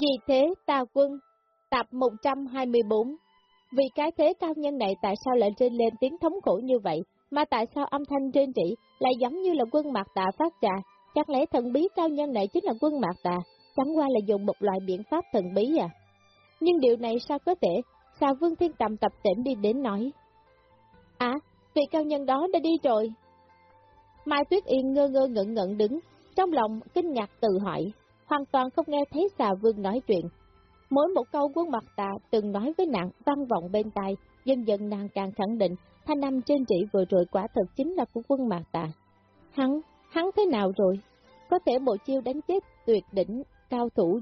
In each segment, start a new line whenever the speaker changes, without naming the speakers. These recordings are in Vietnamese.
Vì thế ta quân, tập 124, vì cái thế cao nhân này tại sao lại trên lên tiếng thống khổ như vậy, mà tại sao âm thanh trên trị lại giống như là quân mạc tà phát ra, chắc lẽ thần bí cao nhân này chính là quân mạc tà, chẳng qua là dùng một loại biện pháp thần bí à. Nhưng điều này sao có thể, sao Vương Thiên Tầm tập tỉnh đi đến nói. À, vị cao nhân đó đã đi rồi. Mai Tuyết Yên ngơ ngơ ngẩn ngẩn đứng, trong lòng kinh ngạc tự hỏi, hoàn toàn không nghe thấy xà vương nói chuyện. Mỗi một câu quân mặt tạ từng nói với nàng vang vọng bên tai, dần dần nàng càng khẳng định thanh âm trên trị vừa rồi quả thật chính là của quân mặt tạ Hắn, hắn thế nào rồi? Có thể bộ chiêu đánh chết tuyệt đỉnh, cao thủ,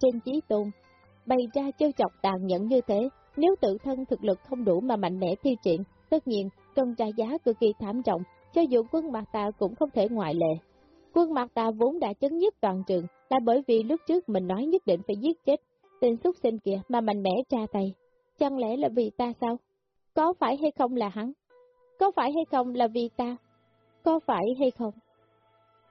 trên chí tôn, bày ra châu chọc tàn nhẫn như thế, nếu tự thân thực lực không đủ mà mạnh mẽ thi triển, tất nhiên cần trả giá cực kỳ thảm trọng, cho dù quân mặt tà cũng không thể ngoại lệ. Quân mặt tà vốn đã chấn nhiếp toàn trường, là bởi vì lúc trước mình nói nhất định phải giết chết tên xúc sinh kia mà mạnh mẽ tra tay. Chẳng lẽ là vì ta sao? Có phải hay không là hắn? Có phải hay không là vì ta? Có phải hay không?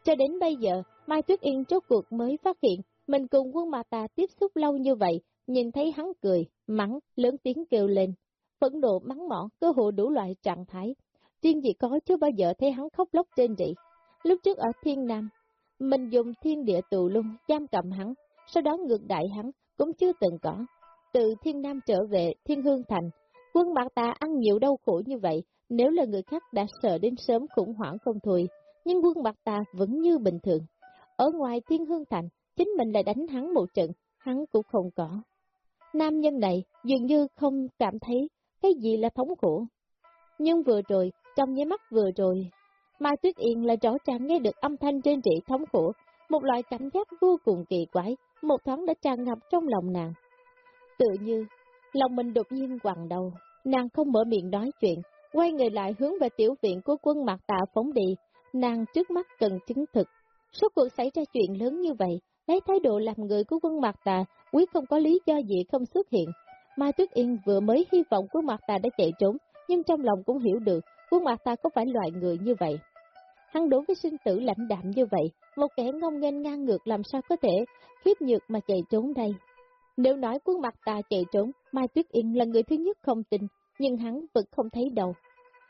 Cho đến bây giờ, Mai Tuyết Yên chốt cuộc mới phát hiện mình cùng quân mà ta tiếp xúc lâu như vậy, nhìn thấy hắn cười, mắng, lớn tiếng kêu lên. Phẫn nộ mắng mỏ, cơ hội đủ loại trạng thái. Riêng gì có chứ bao giờ thấy hắn khóc lóc trên rỉ. Lúc trước ở Thiên Nam, mình dùng thiên địa tù lung giam cầm hắn, sau đó ngược đại hắn, cũng chưa từng có. Từ Thiên Nam trở về Thiên Hương Thành, quân bạc ta ăn nhiều đau khổ như vậy, nếu là người khác đã sợ đến sớm khủng hoảng không thôi, nhưng quân bạc ta vẫn như bình thường. Ở ngoài Thiên Hương Thành, chính mình lại đánh hắn một trận, hắn cũng không có. Nam nhân này dường như không cảm thấy cái gì là thống khổ. Nhưng vừa rồi, trong nháy mắt vừa rồi, Mai Tuyết Yên lại rõ ràng nghe được âm thanh trên trị thống khổ, một loại cảm giác vô cùng kỳ quái, một thoáng đã tràn ngập trong lòng nàng. Tự như, lòng mình đột nhiên quằn đầu, nàng không mở miệng nói chuyện, quay người lại hướng về tiểu viện của quân mặt tạ phóng đi, nàng trước mắt cần chứng thực. Số cuộc xảy ra chuyện lớn như vậy, lấy thái độ làm người của quân mặt tà, quyết không có lý do gì không xuất hiện. Mai Tuyết Yên vừa mới hy vọng quân mặt tà đã chạy trốn, nhưng trong lòng cũng hiểu được quân mặt tà có phải loại người như vậy. Hắn đối với sinh tử lãnh đạm như vậy, một kẻ ngông nghênh ngang ngược làm sao có thể khiếp nhược mà chạy trốn đây. Nếu nói quân mặt tà chạy trốn, Mai Tuyết Yên là người thứ nhất không tin, nhưng hắn vẫn không thấy đâu.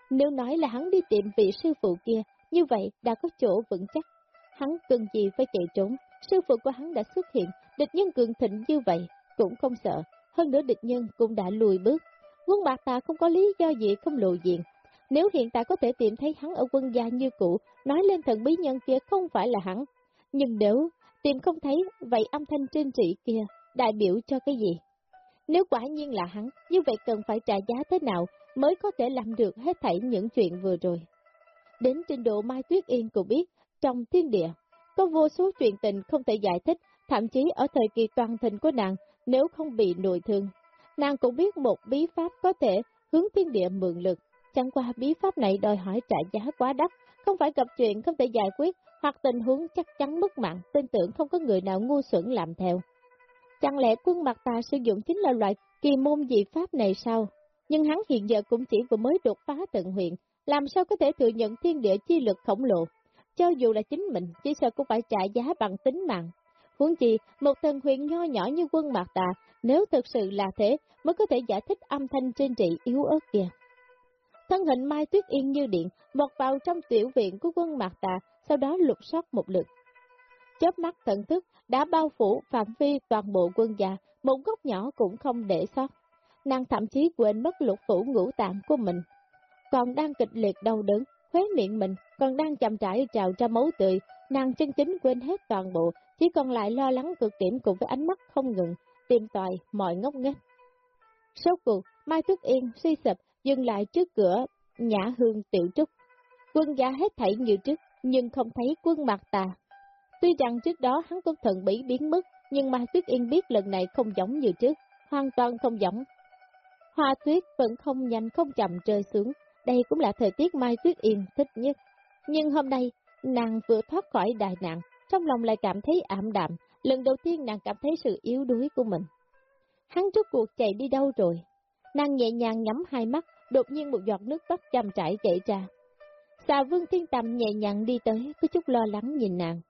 Nếu nói là hắn đi tìm vị sư phụ kia, như vậy đã có chỗ vững chắc. Hắn cần gì phải chạy trốn, sư phụ của hắn đã xuất hiện, địch nhân cường thịnh như vậy, cũng không sợ, hơn nữa địch nhân cũng đã lùi bước. Quân bạc tà không có lý do gì không lộ diện. Nếu hiện tại có thể tìm thấy hắn ở quân gia như cũ, nói lên thần bí nhân kia không phải là hắn. Nhưng nếu tìm không thấy, vậy âm thanh trên trị kia đại biểu cho cái gì? Nếu quả nhiên là hắn, như vậy cần phải trả giá thế nào mới có thể làm được hết thảy những chuyện vừa rồi. Đến trình độ Mai Tuyết Yên cũng biết, trong thiên địa, có vô số chuyện tình không thể giải thích, thậm chí ở thời kỳ toàn thịnh của nàng, nếu không bị nội thương. Nàng cũng biết một bí pháp có thể hướng thiên địa mượn lực, chẳng qua bí pháp này đòi hỏi trả giá quá đắt, không phải gặp chuyện không thể giải quyết, hoặc tình huống chắc chắn mất mạng, tin tưởng không có người nào ngu xuẩn làm theo. Chẳng lẽ quân mặt ta sử dụng chính là loại kỳ môn dị pháp này sao? Nhưng hắn hiện giờ cũng chỉ vừa mới đột phá tận huyện, làm sao có thể thừa nhận thiên địa chi lực khổng lồ? Cho dù là chính mình, chỉ sợ cũng phải trả giá bằng tính mạng. Huống chi, một thần huyện nho nhỏ như quân mạc tà, nếu thực sự là thế, mới có thể giải thích âm thanh trên trị yếu ớt kia. Thân hình Mai Tuyết Yên như điện, vọt vào trong tiểu viện của quân mạc tà, sau đó lục soát một lượt. Chớp mắt thần thức đã bao phủ phạm vi toàn bộ quân gia, một góc nhỏ cũng không để sót. Nàng thậm chí quên mất lục phủ ngũ tạng của mình. Còn đang kịch liệt đau đớn, khóe miệng mình còn đang chậm trải trào ra máu tươi, nàng chân chính quên hết toàn bộ, chỉ còn lại lo lắng cực điểm cùng với ánh mắt không ngừng, tìm tòi mọi ngốc nghếch. Sau cuộc, Mai Tuyết Yên suy sụp dừng lại trước cửa nhã hương tiểu trúc. Quân gia hết thảy như trước, nhưng không thấy quân mặt tà. Tuy rằng trước đó hắn cũng thần bí biến mất, nhưng Mai Tuyết Yên biết lần này không giống như trước, hoàn toàn không giống. Hoa tuyết vẫn không nhanh không chậm rơi xuống, đây cũng là thời tiết Mai Tuyết Yên thích nhất. Nhưng hôm nay, nàng vừa thoát khỏi đại nạn, trong lòng lại cảm thấy ảm đạm, lần đầu tiên nàng cảm thấy sự yếu đuối của mình. Hắn rốt cuộc chạy đi đâu rồi? Nàng nhẹ nhàng nhắm hai mắt, đột nhiên một giọt nước mắt chăm chảy chảy ra. Xà vương thiên tầm nhẹ nhàng đi tới, có chút lo lắng nhìn nàng.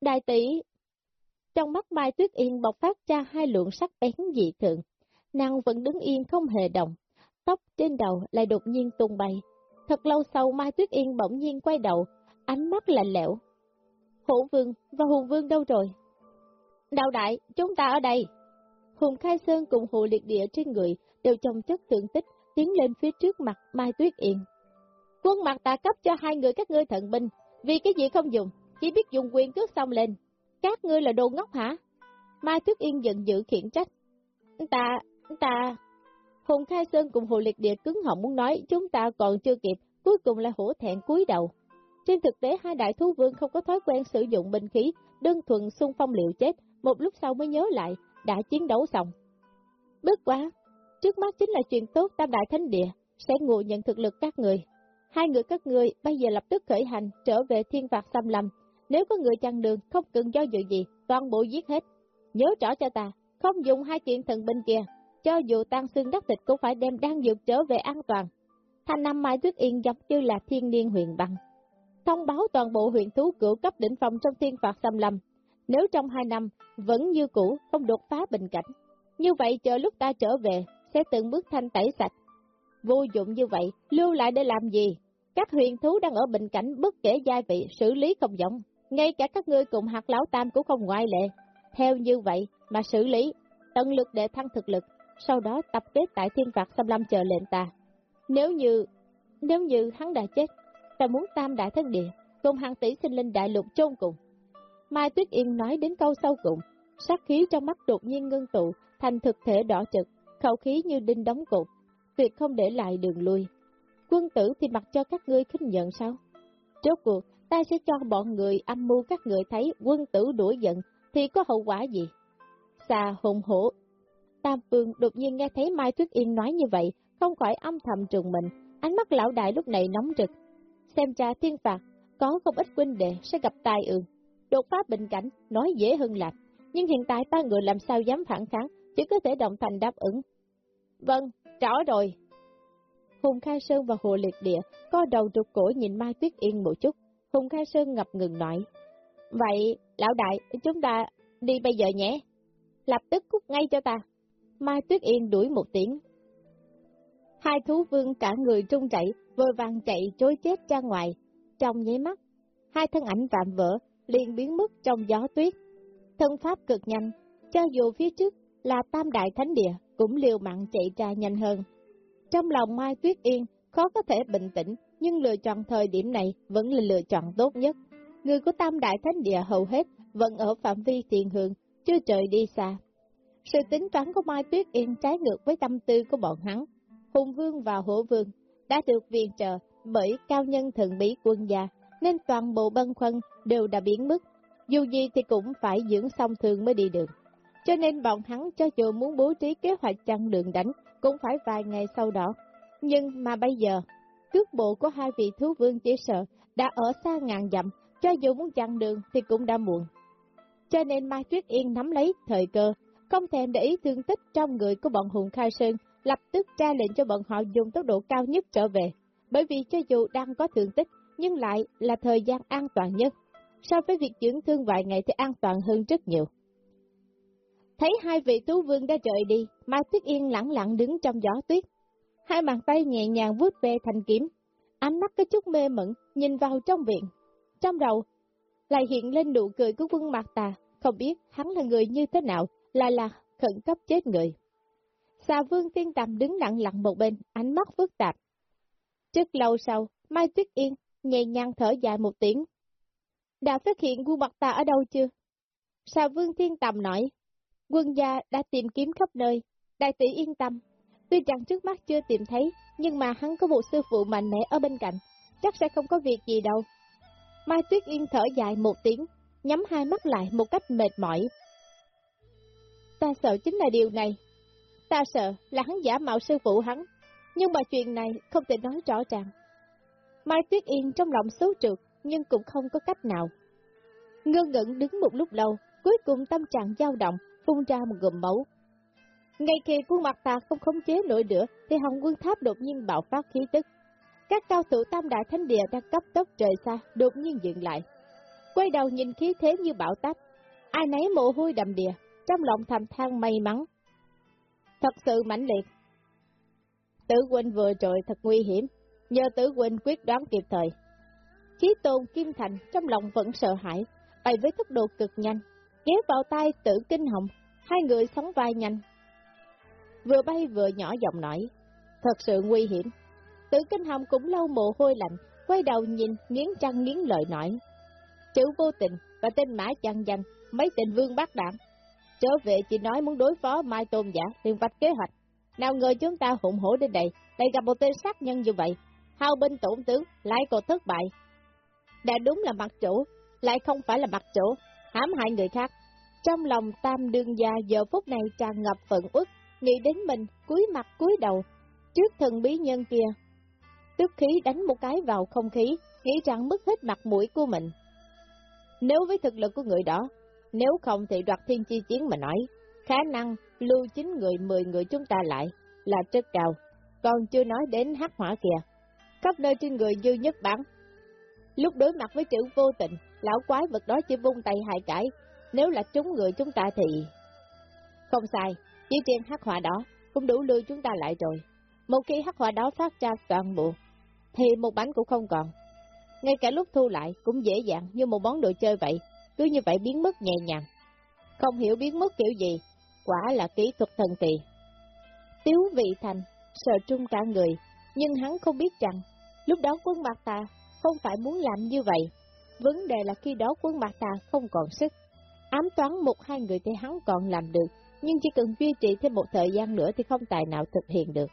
Đại tỷ, Trong mắt Mai Tuyết Yên bộc phát ra hai lượng sắc bén dị thường. Nàng vẫn đứng yên không hề động. Tóc trên đầu lại đột nhiên tung bay. Thật lâu sau Mai Tuyết Yên bỗng nhiên quay đầu, ánh mắt lạnh lẽo. Hổ vương và hùng vương đâu rồi? Đạo đại, chúng ta ở đây. Hùng Khai Sơn cùng hồ liệt địa trên người đều trong chất tượng tích, tiến lên phía trước mặt Mai Tuyết Yên. Quân mặt ta cấp cho hai người các ngươi thận binh, vì cái gì không dùng, chỉ biết dùng quyền cước xong lên. Các ngươi là đồ ngốc hả? Mai Tuyết Yên giận dữ khiển trách. Ta, ta... Hùng Khai Sơn cùng Hồ Liệt Địa cứng họng muốn nói chúng ta còn chưa kịp, cuối cùng là hổ thẹn cúi đầu. Trên thực tế hai đại thú vương không có thói quen sử dụng binh khí, đơn thuần xung phong liệu chết, một lúc sau mới nhớ lại, đã chiến đấu xong. Bước quá, trước mắt chính là chuyện tốt tam đại thánh địa, sẽ ngộ nhận thực lực các người. Hai người các người bây giờ lập tức khởi hành trở về thiên phạt xâm lâm, nếu có người chặn đường không cần do dự gì, toàn bộ giết hết. Nhớ rõ cho ta, không dùng hai chuyện thần binh kia, cho dù tan xương đắc thịt cũng phải đem đang dược trở về an toàn. Thanh Nam Mai Tuyết Yên giống như là thiên niên huyền băng. Thông báo toàn bộ huyện thú cửu cấp đỉnh phòng trong thiên phạt xâm lâm. Nếu trong hai năm vẫn như cũ không đột phá bình cảnh, như vậy chờ lúc ta trở về sẽ từng bước thanh tẩy sạch. Vô dụng như vậy, lưu lại để làm gì? Các huyền thú đang ở bình cảnh bất kể giai vị, xử lý không giống. Ngay cả các ngươi cùng hạt lão tam cũng không ngoại lệ. Theo như vậy mà xử lý, tận lực để thăng thực lực, sau đó tập kết tại thiên phạt xâm lâm chờ lệnh ta. Nếu như, nếu như hắn đã chết, ta muốn tam đại thân địa, cùng hàng tỷ sinh linh đại lục chôn cùng. Mai Tuyết Yên nói đến câu sau cùng, sát khí trong mắt đột nhiên ngưng tụ, thành thực thể đỏ trực, khẩu khí như đinh đóng cột, tuyệt không để lại đường lui. Quân tử thì mặc cho các ngươi khinh nhận sao? Trước cuộc, ta sẽ cho bọn người âm mưu các người thấy quân tử đuổi giận thì có hậu quả gì? Xà hùng hổ. Tam Phương đột nhiên nghe thấy Mai Tuyết Yên nói như vậy, không khỏi âm thầm trùng mình, ánh mắt lão đại lúc này nóng rực. Xem ra thiên phạt, có không ít huynh đệ sẽ gặp tai ương. Đột phá bình cảnh, nói dễ hơn làm, nhưng hiện tại ba người làm sao dám phản kháng, chỉ có thể đồng thành đáp ứng. Vâng, rõ rồi. Hùng Khai Sơn và Hồ Liệt Địa co đầu trục cổ nhìn Mai Tuyết Yên một chút, Hùng Khai Sơn ngập ngừng nói. Vậy, lão đại, chúng ta đi bây giờ nhé. Lập tức cút ngay cho ta. Mai Tuyết Yên đuổi một tiếng. Hai thú vương cả người trung chạy vội vàng chạy trối chết ra ngoài. Trong nháy mắt, hai thân ảnh vạm vỡ, liền biến mất trong gió tuyết. Thân pháp cực nhanh, cho dù phía trước là tam đại thánh địa, cũng liều mạng chạy ra nhanh hơn. Trong lòng Mai Tuyết Yên, khó có thể bình tĩnh, nhưng lựa chọn thời điểm này vẫn là lựa chọn tốt nhất. Người của Tam Đại Thánh Địa hầu hết vẫn ở phạm vi tiền hương, chưa trời đi xa. Sự tính toán của Mai Tuyết Yên trái ngược với tâm tư của bọn hắn. Hùng Vương và Hổ Vương đã được viện trợ bởi cao nhân thần bí quân gia, nên toàn bộ bân khuân đều đã biến mất. Dù gì thì cũng phải dưỡng xong thường mới đi được. Cho nên bọn hắn cho dù muốn bố trí kế hoạch chặn đường đánh, cũng phải vài ngày sau đó. Nhưng mà bây giờ, cước bộ của hai vị thú vương chỉ sợ đã ở xa ngàn dặm, cho dù muốn chặn đường thì cũng đã muộn. Cho nên Mai Tuyết Yên nắm lấy thời cơ, không thèm để ý thương tích trong người của bọn Hùng Khai Sơn, lập tức ra lệnh cho bọn họ dùng tốc độ cao nhất trở về. Bởi vì cho dù đang có thương tích, nhưng lại là thời gian an toàn nhất. So với việc dưỡng thương vài ngày thì an toàn hơn rất nhiều. Thấy hai vị tú vương đã rời đi, Mai Tuyết Yên lặng lặng đứng trong gió tuyết. Hai bàn tay nhẹ nhàng vuốt về thành kiếm, ánh mắt có chút mê mẩn, nhìn vào trong viện. Trong đầu, lại hiện lên nụ cười của quân mặt tà, không biết hắn là người như thế nào, lại là khẩn cấp chết người. Xà vương tiên tầm đứng lặng lặng một bên, ánh mắt phức tạp. trước lâu sau, Mai Tuyết Yên nhẹ nhàng thở dài một tiếng. Đã phát hiện quân mặt tà ở đâu chưa? Xà vương thiên tầm nói, quân gia đã tìm kiếm khắp nơi, đại tỷ yên tâm. Tuy rằng trước mắt chưa tìm thấy, nhưng mà hắn có một sư phụ mạnh mẽ ở bên cạnh, chắc sẽ không có việc gì đâu. Mai Tuyết Yên thở dài một tiếng, nhắm hai mắt lại một cách mệt mỏi. Ta sợ chính là điều này. Ta sợ là hắn giả mạo sư phụ hắn, nhưng mà chuyện này không thể nói rõ ràng. Mai Tuyết Yên trong lòng xấu trượt, nhưng cũng không có cách nào. Ngơ ngẩn đứng một lúc lâu, cuối cùng tâm trạng dao động, phun ra một gồm máu. Ngay khi khuôn mặt ta không khống chế nổi nữa, thì Hồng Quân Tháp đột nhiên bạo phát khí tức. Các cao thủ tam đại thánh địa đang cấp tốc trời xa, đột nhiên dừng lại. Quay đầu nhìn khí thế như bão táp. Ai nấy mồ hôi đầm đìa, trong lòng thầm than may mắn. Thật sự mãnh liệt. Tử huynh vừa rồi thật nguy hiểm, nhờ tử huynh quyết đoán kịp thời. Chí tôn Kim Thành trong lòng vẫn sợ hãi, bay với tốc độ cực nhanh, kéo vào tay tử kinh hồng, hai người sóng vai nhanh. Vừa bay vừa nhỏ giọng nói, thật sự nguy hiểm. Tử kinh hồng cũng lâu mồ hôi lạnh, quay đầu nhìn, nghiến trăng nghiến lợi nói. Chữ vô tình và tên mã chăn danh, mấy tình vương bác đảm. Trở về chỉ nói muốn đối phó Mai Tôn giả, liền vạch kế hoạch. Nào ngờ chúng ta hụng hổ đến đây, lại gặp một tên sát nhân như vậy. Hao binh tổn tướng, lại còn thất bại. Đã đúng là mặt chủ, lại không phải là mặt chủ, hãm hại người khác. Trong lòng tam đương gia giờ phút này tràn ngập phận uất, nghĩ đến mình, cúi mặt cúi đầu, trước thần bí nhân kia. Tức khí đánh một cái vào không khí, nghĩ rằng mất hết mặt mũi của mình. Nếu với thực lực của người đó, nếu không thì đoạt thiên chi chiến mà nói, khả năng lưu chính người mười người chúng ta lại là rất cao, còn chưa nói đến hắc hỏa kìa. Khắp nơi trên người dư nhất bản. Lúc đối mặt với chữ vô tình, lão quái vật đó chỉ vung tay hại cãi, nếu là chúng người chúng ta thì... Không sai, chỉ riêng hắc hỏa đó cũng đủ lưu chúng ta lại rồi. Một khi hắc hỏa đó phát ra toàn bộ, thì một bánh cũng không còn. Ngay cả lúc thu lại cũng dễ dàng như một món đồ chơi vậy, cứ như vậy biến mất nhẹ nhàng. Không hiểu biến mất kiểu gì, quả là kỹ thuật thần kỳ. Tiếu vị thành, sợ trung cả người, nhưng hắn không biết rằng, lúc đó quân mặt ta không phải muốn làm như vậy. Vấn đề là khi đó quân mặt ta không còn sức. Ám toán một hai người thì hắn còn làm được, nhưng chỉ cần duy trì thêm một thời gian nữa thì không tài nào thực hiện được.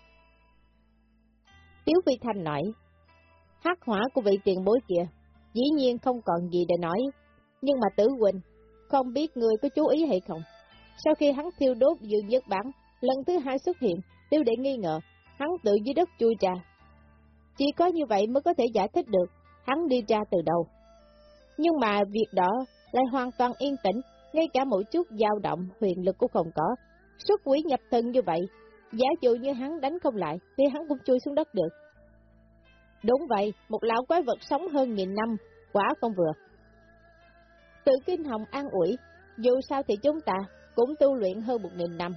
Tiếu Vi Thanh nói, hắc hỏa của vị tiền bối kia, dĩ nhiên không còn gì để nói, nhưng mà tử huynh, không biết người có chú ý hay không. Sau khi hắn thiêu đốt dương nhất bản, lần thứ hai xuất hiện, tiêu để nghi ngờ, hắn tự dưới đất chui ra. Chỉ có như vậy mới có thể giải thích được, hắn đi ra từ đầu. Nhưng mà việc đó lại hoàn toàn yên tĩnh, ngay cả một chút dao động huyền lực cũng không có. Xuất quỷ nhập thân như vậy, giả dụ như hắn đánh không lại, thì hắn cũng chui xuống đất được. Đúng vậy, một lão quái vật sống hơn nghìn năm, quả không vừa. Tự kinh hồng an ủi, dù sao thì chúng ta cũng tu luyện hơn một nghìn năm.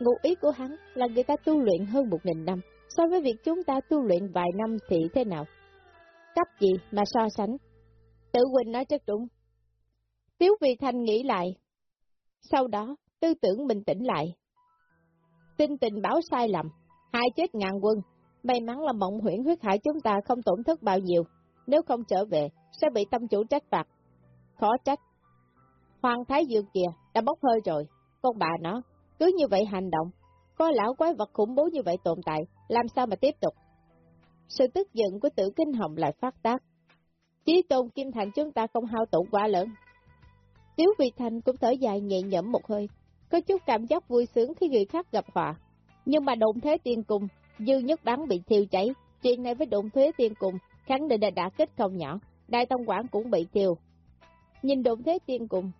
Ngụ ý của hắn là người ta tu luyện hơn một nghìn năm, so với việc chúng ta tu luyện vài năm thì thế nào? Cấp gì mà so sánh? Tự Quỳnh nói chắc đúng. Tiếu Vị Thanh nghĩ lại. Sau đó, tư tưởng bình tĩnh lại. Tin tình báo sai lầm, hai chết ngàn quân, may mắn là mộng huyễn huyết hải chúng ta không tổn thất bao nhiêu, nếu không trở về, sẽ bị tâm chủ trách phạt. Khó trách. Hoàng Thái Dương kìa, đã bốc hơi rồi, con bà nó, cứ như vậy hành động, có lão quái vật khủng bố như vậy tồn tại, làm sao mà tiếp tục? Sự tức giận của tử kinh hồng lại phát tác. Chí tôn kim thành chúng ta không hao tổn quá lớn. Tiếu Vị Thành cũng thở dài nhẹ nhõm một hơi, có chút cảm giác vui sướng khi người khác gặp họa. Nhưng mà đụng thế tiên cùng dư nhất bán bị thiêu cháy, chuyện này với đụng thế tiên cùng khẳng định là đã kết không nhỏ, đại tông quản cũng bị thiêu. Nhìn đụng thế tiên cùng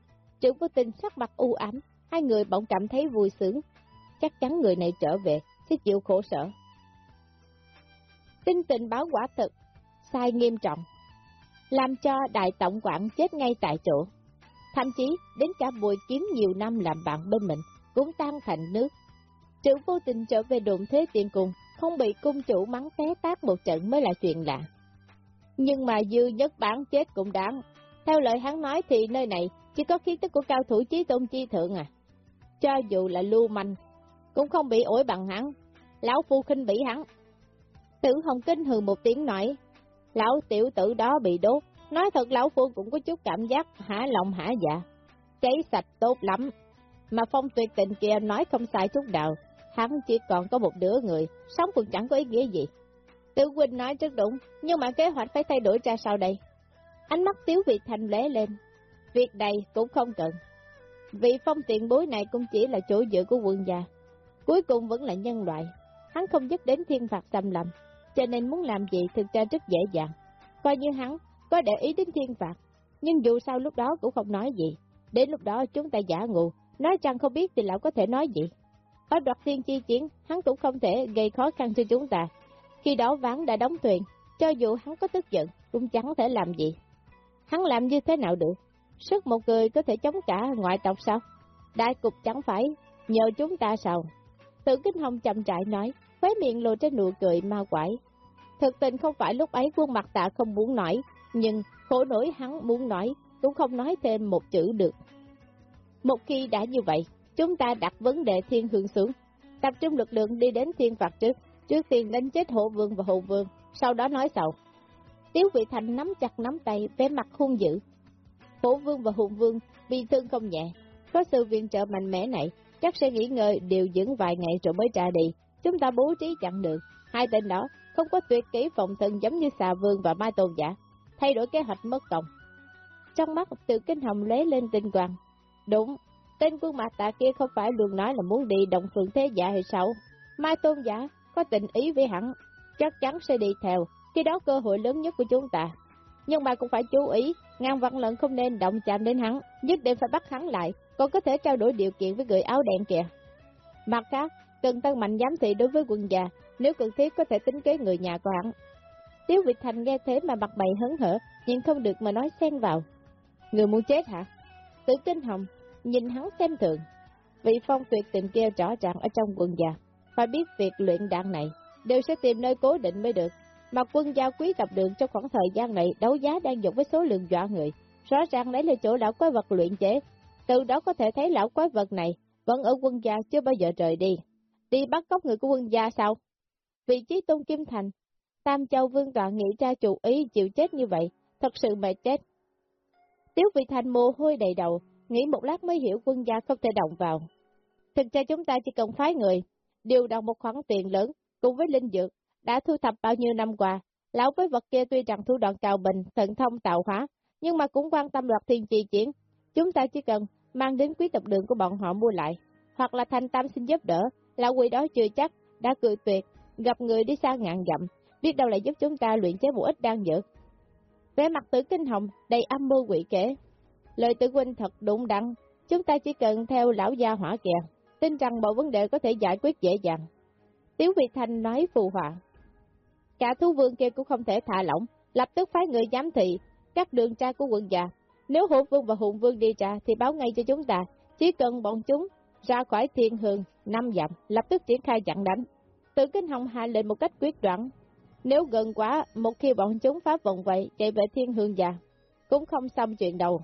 trưởng vô tình sắc mặt u ám, hai người bỗng cảm thấy vui sướng. Chắc chắn người này trở về, sẽ chịu khổ sở. Tin tình báo quả thực, sai nghiêm trọng, làm cho đại tổng quản chết ngay tại chỗ. Thậm chí, đến cả bùi kiếm nhiều năm làm bạn bên mình, cũng tan thành nước. Chữ vô tình trở về đụng thế tiền cùng, không bị cung chủ mắng té tác một trận mới là chuyện lạ. Nhưng mà dư nhất bản chết cũng đáng. Theo lời hắn nói thì nơi này chỉ có khí tức của cao thủ chí tôn chi thượng à. Cho dù là lưu manh, cũng không bị ổi bằng hắn. Lão phu khinh bỉ hắn. Tử Hồng Kinh hừ một tiếng nói, lão tiểu tử đó bị đốt. Nói thật lão phu cũng có chút cảm giác hả lòng hả dạ. Cháy sạch tốt lắm. Mà phong tuyệt tình kia nói không sai chút nào. Hắn chỉ còn có một đứa người, sống cũng chẳng có ý nghĩa gì. Tử Quỳnh nói rất đúng, nhưng mà kế hoạch phải thay đổi ra sao đây? Ánh mắt Tiếu Việt Thành lế lên. Việc này cũng không cần. Vị phong tiện bối này cũng chỉ là chỗ dựa của quân gia. Cuối cùng vẫn là nhân loại. Hắn không dứt đến thiên phạt xâm lầm, cho nên muốn làm gì thực ra rất dễ dàng. Coi như hắn có để ý đến thiên phạt, nhưng dù sao lúc đó cũng không nói gì. Đến lúc đó chúng ta giả ngụ, nói rằng không biết thì lão có thể nói gì. Ở đoạt thiên chi chiến, hắn cũng không thể gây khó khăn cho chúng ta. Khi đó ván đã đóng thuyền, cho dù hắn có tức giận, cũng chẳng thể làm gì. Hắn làm như thế nào được? sức một người có thể chống cả ngoại tộc sao? Đại cục chẳng phải, nhờ chúng ta sao? Tự kinh hồng chậm trại nói, khóe miệng lộ trên nụ cười ma quải. Thực tình không phải lúc ấy quân mặt tạ không muốn nói, nhưng khổ nỗi hắn muốn nói, cũng không nói thêm một chữ được. Một khi đã như vậy, chúng ta đặt vấn đề thiên hương xuống, tập trung lực lượng đi đến thiên phạt trước, trước tiên đánh chết hộ vương và hộ vương, sau đó nói sau. Tiếu vị thành nắm chặt nắm tay, vẻ mặt hung dữ. Hộ vương và hùng vương bị thương không nhẹ, có sự viện trợ mạnh mẽ này, chắc sẽ nghỉ ngơi điều dưỡng vài ngày rồi mới trả đi. Chúng ta bố trí chặn được, hai tên đó không có tuyệt kỹ phòng thân giống như xà vương và mai tôn giả, thay đổi kế hoạch mất công. Trong mắt từ kinh hồng lấy lên tinh quang. Đúng, tên quân mặt tạ kia không phải luôn nói là muốn đi động phượng thế giả hay sao? Mai tôn giả có tình ý với hắn, chắc chắn sẽ đi theo, khi đó cơ hội lớn nhất của chúng ta. Nhưng mà cũng phải chú ý, ngang văn lận không nên động chạm đến hắn, nhất định phải bắt hắn lại, còn có thể trao đổi điều kiện với người áo đen kìa. Mặt khác, cần tăng mạnh giám thị đối với quân già, nếu cần thiết có thể tính kế người nhà của hắn. Tiếu Việt Thành nghe thế mà mặt mày hấn hở, nhưng không được mà nói xen vào. Người muốn chết hả? Tử kinh hồng, nhìn hắn xem thường. Vị phong tuyệt tình kia rõ ràng ở trong quân già, phải biết việc luyện đạn này, đều sẽ tìm nơi cố định mới được. Mà quân gia quý tập đường trong khoảng thời gian này đấu giá đang dùng với số lượng dọa người, rõ ràng lấy là chỗ lão quái vật luyện chế. Từ đó có thể thấy lão quái vật này vẫn ở quân gia chưa bao giờ rời đi. Đi bắt cóc người của quân gia sao? Vị trí Tôn Kim Thành, Tam Châu Vương Đoạn nghĩ ra chủ ý chịu chết như vậy, thật sự mệt chết. Tiếu Vị Thành mồ hôi đầy đầu, nghĩ một lát mới hiểu quân gia không thể động vào. Thực ra chúng ta chỉ cần phái người, điều động một khoản tiền lớn, cùng với linh dược, đã thu thập bao nhiêu năm qua. Lão với vật kia tuy rằng thủ đoạn cao bình, thận thông tạo hóa, nhưng mà cũng quan tâm loạt thiên trì chiến. Chúng ta chỉ cần mang đến quý tập đường của bọn họ mua lại, hoặc là thành tam xin giúp đỡ, lão quỷ đó chưa chắc, đã cười tuyệt, gặp người đi xa ngàn dặm, biết đâu lại giúp chúng ta luyện chế vũ ích đang dược. Vẻ mặt tử kinh hồng, đầy âm mưu quỷ kể. Lời tử huynh thật đúng đắn, chúng ta chỉ cần theo lão gia hỏa kìa, tin rằng mọi vấn đề có thể giải quyết dễ dàng. Tiếu Việt Thanh nói phù hòa Cả thú vương kia cũng không thể thả lỏng, lập tức phái người giám thị, các đường tra của quận già. Nếu hổ vương và hùng vương đi ra thì báo ngay cho chúng ta, chỉ cần bọn chúng ra khỏi thiên hương, năm dặm, lập tức triển khai chặn đánh. Tự kinh hồng hạ lệnh một cách quyết đoán. Nếu gần quá, một khi bọn chúng phá vòng vậy, chạy về thiên hương già, cũng không xong chuyện đầu.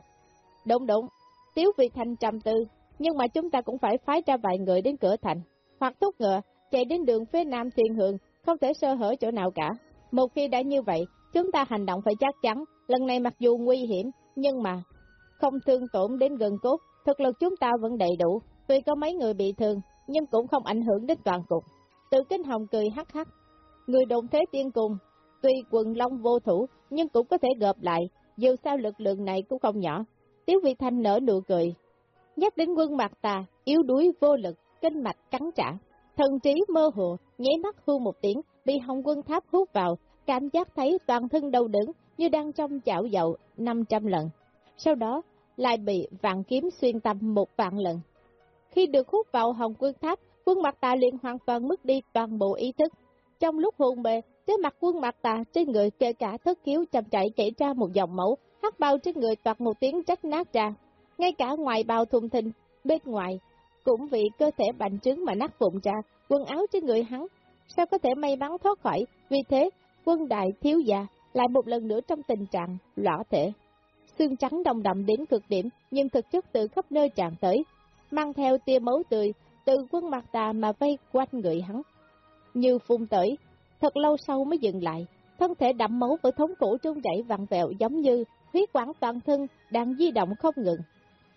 Đúng đúng, Tiếu vị thành trầm tư, nhưng mà chúng ta cũng phải phái ra vài người đến cửa thành, hoặc thúc ngựa, chạy đến đường phía nam thiên hương, không thể sơ hở chỗ nào cả. Một khi đã như vậy, chúng ta hành động phải chắc chắn, lần này mặc dù nguy hiểm, nhưng mà không thương tổn đến gần cốt, thực lực chúng ta vẫn đầy đủ, tuy có mấy người bị thương, nhưng cũng không ảnh hưởng đến toàn cục. Tự kinh hồng cười hắc hắc, người đồng thế tiên cùng, tuy quần long vô thủ, nhưng cũng có thể gợp lại, dù sao lực lượng này cũng không nhỏ. Tiếu Vị Thanh nở nụ cười, nhắc đến quân mặt tà, yếu đuối vô lực, kinh mạch cắn trả. Thần trí mơ hồ, nháy mắt hư một tiếng, bị hồng quân tháp hút vào, cảm giác thấy toàn thân đau đớn như đang trong chảo dầu 500 lần. Sau đó, lại bị vạn kiếm xuyên tâm một vạn lần. Khi được hút vào hồng quân tháp, quân mặt tà liền hoàn toàn mất đi toàn bộ ý thức. Trong lúc hôn mê, trên mặt quân mặt tà trên người kể cả thất khiếu chậm chảy chảy ra một dòng máu, hắc bao trên người toạt một tiếng trách nát ra. Ngay cả ngoài bao thùng thình, bên ngoài cũng vì cơ thể bành trướng mà nát vụn ra, quần áo trên người hắn, sao có thể may mắn thoát khỏi, vì thế, quân đại thiếu già lại một lần nữa trong tình trạng lõa thể. Xương trắng đồng đậm đến cực điểm, nhưng thực chất từ khắp nơi tràn tới, mang theo tia máu tươi, từ quân mặt tà mà vây quanh người hắn. Như phun tới, thật lâu sau mới dừng lại, thân thể đậm máu với thống cổ trung chảy vặn vẹo giống như huyết quản toàn thân đang di động không ngừng.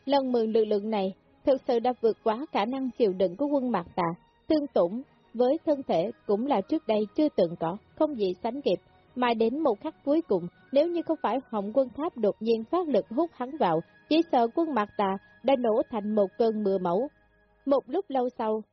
Lần mượn lực lượng này thực sự đã vượt quá khả năng chịu đựng của quân mặt Tà, tương tủng với thân thể cũng là trước đây chưa từng có, không gì sánh kịp, mà đến một khắc cuối cùng, nếu như không phải Hồng quân tháp đột nhiên phát lực hút hắn vào, chỉ sợ quân mặt Tà đã nổ thành một cơn mưa mẫu. Một lúc lâu sau,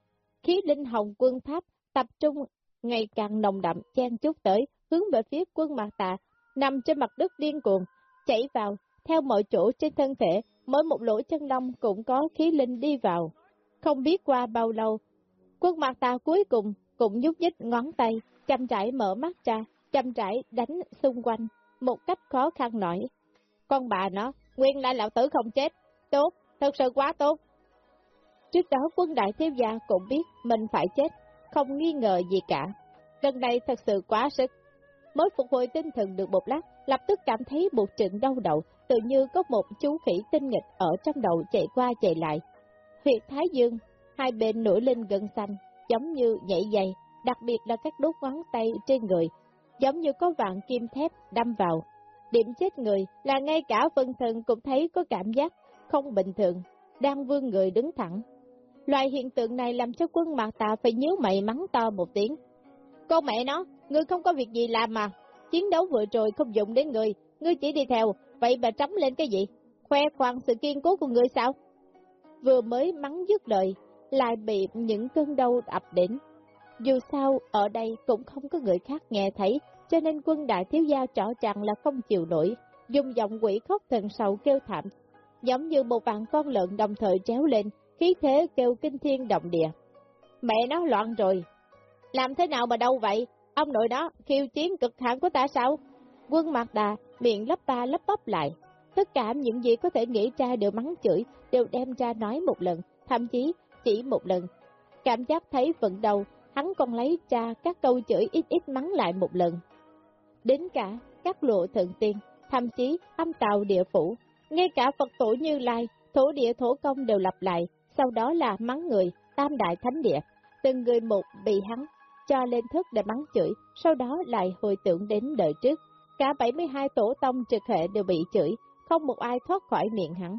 khí linh Hồng quân tháp tập trung ngày càng nồng đậm chen chút tới, hướng về phía quân Mạc Tà, nằm trên mặt đất điên cuồng, chảy vào, theo mọi chỗ trên thân thể, mỗi một lỗ chân lông cũng có khí linh đi vào. Không biết qua bao lâu, quân mặt Tà cuối cùng cũng nhúc nhích ngón tay, chăm trải mở mắt ra, chăm trải đánh xung quanh, một cách khó khăn nổi. Con bà nó, Nguyên lai lão tử không chết. Tốt, thật sự quá tốt. Trước đó quân đại thiếu gia cũng biết mình phải chết, không nghi ngờ gì cả. Lần này thật sự quá sức. Mới phục hồi tinh thần được một lát, lập tức cảm thấy một trận đau đầu, tự như có một chú khỉ tinh nghịch ở trong đầu chạy qua chạy lại. Huyệt Thái Dương, hai bên nổi lên gần xanh, giống như nhảy dây, đặc biệt là các đốt ngón tay trên người, giống như có vạn kim thép đâm vào. Điểm chết người là ngay cả phân thần cũng thấy có cảm giác không bình thường, đang vương người đứng thẳng. Loại hiện tượng này làm cho quân mặt tà phải nhíu mày mắng to một tiếng. Con mẹ nó, ngươi không có việc gì làm mà, chiến đấu vừa rồi không dụng đến người, ngươi chỉ đi theo, vậy bà trống lên cái gì? Khoe khoang sự kiên cố của ngươi sao? Vừa mới mắng dứt lời, lại bị những cơn đau ập đến. Dù sao, ở đây cũng không có người khác nghe thấy, cho nên quân đại thiếu gia trỏ rằng là không chịu nổi, dùng giọng quỷ khóc thần sầu kêu thảm, giống như một vạn con lợn đồng thời chéo lên, khí thế kêu kinh thiên động địa. Mẹ nó loạn rồi, làm thế nào mà đâu vậy? Ông nội đó, khiêu chiến cực hạn của ta sao? Quân Mạc Đà, miệng lấp ba lấp bắp lại. Tất cả những gì có thể nghĩ ra đều mắng chửi, đều đem ra nói một lần, thậm chí chỉ một lần. Cảm giác thấy vận đầu, hắn còn lấy ra các câu chửi ít ít mắng lại một lần. Đến cả các lộ thượng tiên, thậm chí âm tàu địa phủ, ngay cả Phật tổ Như Lai, thổ địa thổ công đều lặp lại, sau đó là mắng người, tam đại thánh địa, từng người một bị hắn cho lên thức để mắng chửi, sau đó lại hồi tưởng đến đời trước. Cả 72 tổ tông trực hệ đều bị chửi, không một ai thoát khỏi miệng hắn.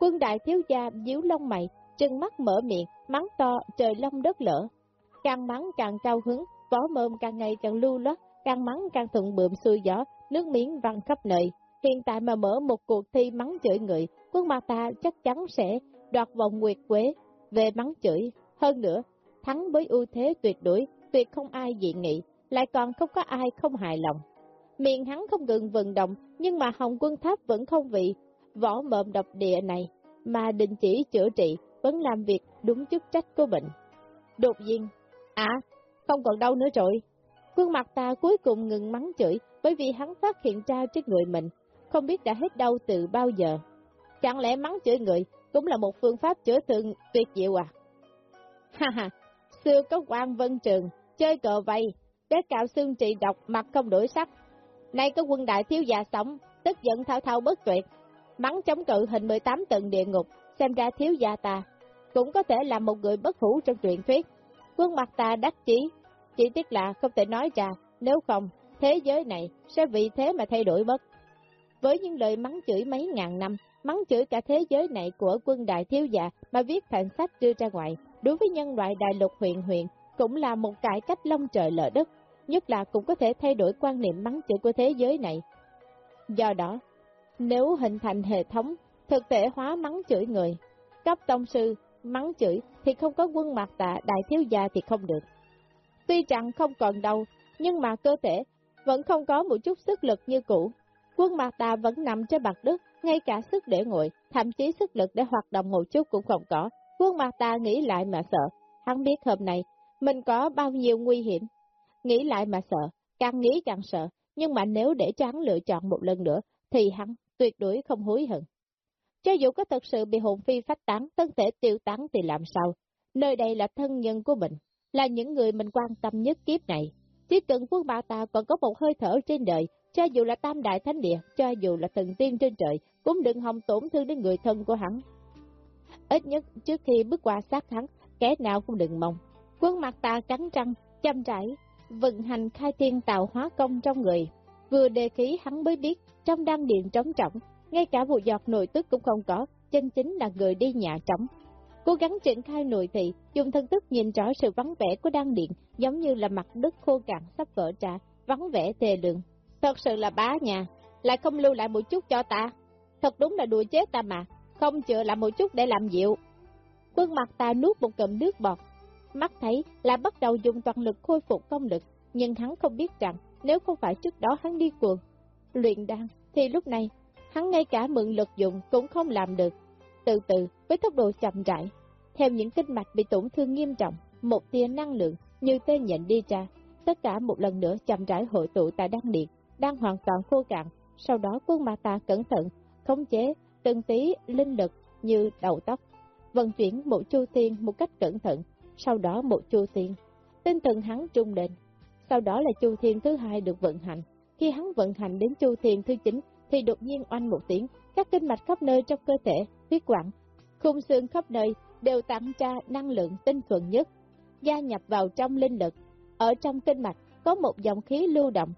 Quân đại thiếu gia díu lông mày, chân mắt mở miệng, mắng to, trời long đất lỡ. Càng mắng càng cao hứng, võ mồm càng ngày càng lưu loát, càng mắng càng thuận bượm xuôi gió, nước miếng văng khắp nơi. Hiện tại mà mở một cuộc thi mắng chửi người, quân ma ta chắc chắn sẽ đoạt vòng nguyệt quế về mắng chửi. Hơn nữa, thắng với ưu thế tuyệt đối, tuyệt không ai dị nghị, lại còn không có ai không hài lòng. Miệng hắn không ngừng vận động, nhưng mà Hồng Quân Tháp vẫn không vị võ mộm độc địa này, mà đình chỉ chữa trị, vẫn làm việc đúng chức trách của bệnh. Đột nhiên, à, không còn đâu nữa rồi. Quân mặt ta cuối cùng ngừng mắng chửi, bởi vì hắn phát hiện ra trên người mình, không biết đã hết đau từ bao giờ. Chẳng lẽ mắng chửi người cũng là một phương pháp chữa thương tuyệt diệu à? Ha ha, xưa có quan vân trường, chơi cờ vây, để cạo xương trị độc mặt không đổi sắc. Nay có quân đại thiếu già sống, tức giận thao thao bất tuyệt, mắng chống cự hình 18 tầng địa ngục, xem ra thiếu gia ta, cũng có thể là một người bất hủ trong truyện thuyết. Quân mặt ta đắc chí, chỉ tiếc là không thể nói ra, nếu không, thế giới này sẽ vì thế mà thay đổi mất. Với những lời mắng chửi mấy ngàn năm, mắng chửi cả thế giới này của quân đại thiếu gia mà viết thành sách đưa ra ngoài, đối với nhân loại đại lục huyện huyện cũng là một cải cách long trời lở đất, nhất là cũng có thể thay đổi quan niệm mắng chửi của thế giới này. Do đó, nếu hình thành hệ thống thực thể hóa mắng chửi người, cấp tông sư mắng chửi thì không có quân mặt tạ đại thiếu gia thì không được. Tuy rằng không còn đâu, nhưng mà cơ thể vẫn không có một chút sức lực như cũ. Quân mặt tà vẫn nằm trên mặt đất, ngay cả sức để ngồi, thậm chí sức lực để hoạt động một chút cũng không có. Quân mặt tà nghĩ lại mà sợ, hắn biết hôm nay mình có bao nhiêu nguy hiểm. Nghĩ lại mà sợ, càng nghĩ càng sợ, nhưng mà nếu để cho hắn lựa chọn một lần nữa, thì hắn tuyệt đối không hối hận. Cho dù có thật sự bị hồn phi phách tán, thân thể tiêu tán thì làm sao? Nơi đây là thân nhân của mình, là những người mình quan tâm nhất kiếp này. Chỉ cần quân bà ta còn có một hơi thở trên đời, cho dù là tam đại thánh địa, cho dù là thần tiên trên trời, cũng đừng hòng tổn thương đến người thân của hắn. Ít nhất trước khi bước qua sát hắn, kẻ nào cũng đừng mong. Quân mặt ta cắn răng, chăm trải, vận hành khai thiên tạo hóa công trong người. Vừa đề khí hắn mới biết, trong đăng điện trống trọng, ngay cả vụ giọt nội tức cũng không có, chân chính là người đi nhà trống. Cố gắng triển khai nội thị, dùng thân thức nhìn rõ sự vắng vẻ của đăng điện, giống như là mặt đất khô cạn sắp vỡ ra, vắng vẻ tề lượng. Thật sự là bá nhà, lại không lưu lại một chút cho ta. Thật đúng là đùa chết ta mà, không chữa lại một chút để làm dịu. Quân mặt ta nuốt một cụm nước bọt, mắt thấy là bắt đầu dùng toàn lực khôi phục công lực, nhưng hắn không biết rằng nếu không phải trước đó hắn đi cuồng, luyện đan, thì lúc này hắn ngay cả mượn lực dụng cũng không làm được. Từ từ, với tốc độ chậm rãi, theo những kinh mạch bị tổn thương nghiêm trọng, một tia năng lượng như tê nhận đi ra, tất cả một lần nữa chậm rãi hội tụ tại đan điện, đang hoàn toàn khô cạn. Sau đó quân ma ta cẩn thận, khống chế từng tí linh lực như đầu tóc, vận chuyển một chu thiên một cách cẩn thận, sau đó một chu thiên. Tinh thần hắn trung định, sau đó là chu thiên thứ hai được vận hành. Khi hắn vận hành đến chu thiên thứ chín thì đột nhiên oanh một tiếng, các kinh mạch khắp nơi trong cơ thể, huyết quản, khung xương khắp nơi đều tặng ra năng lượng tinh thuần nhất, gia nhập vào trong linh lực. Ở trong kinh mạch có một dòng khí lưu động,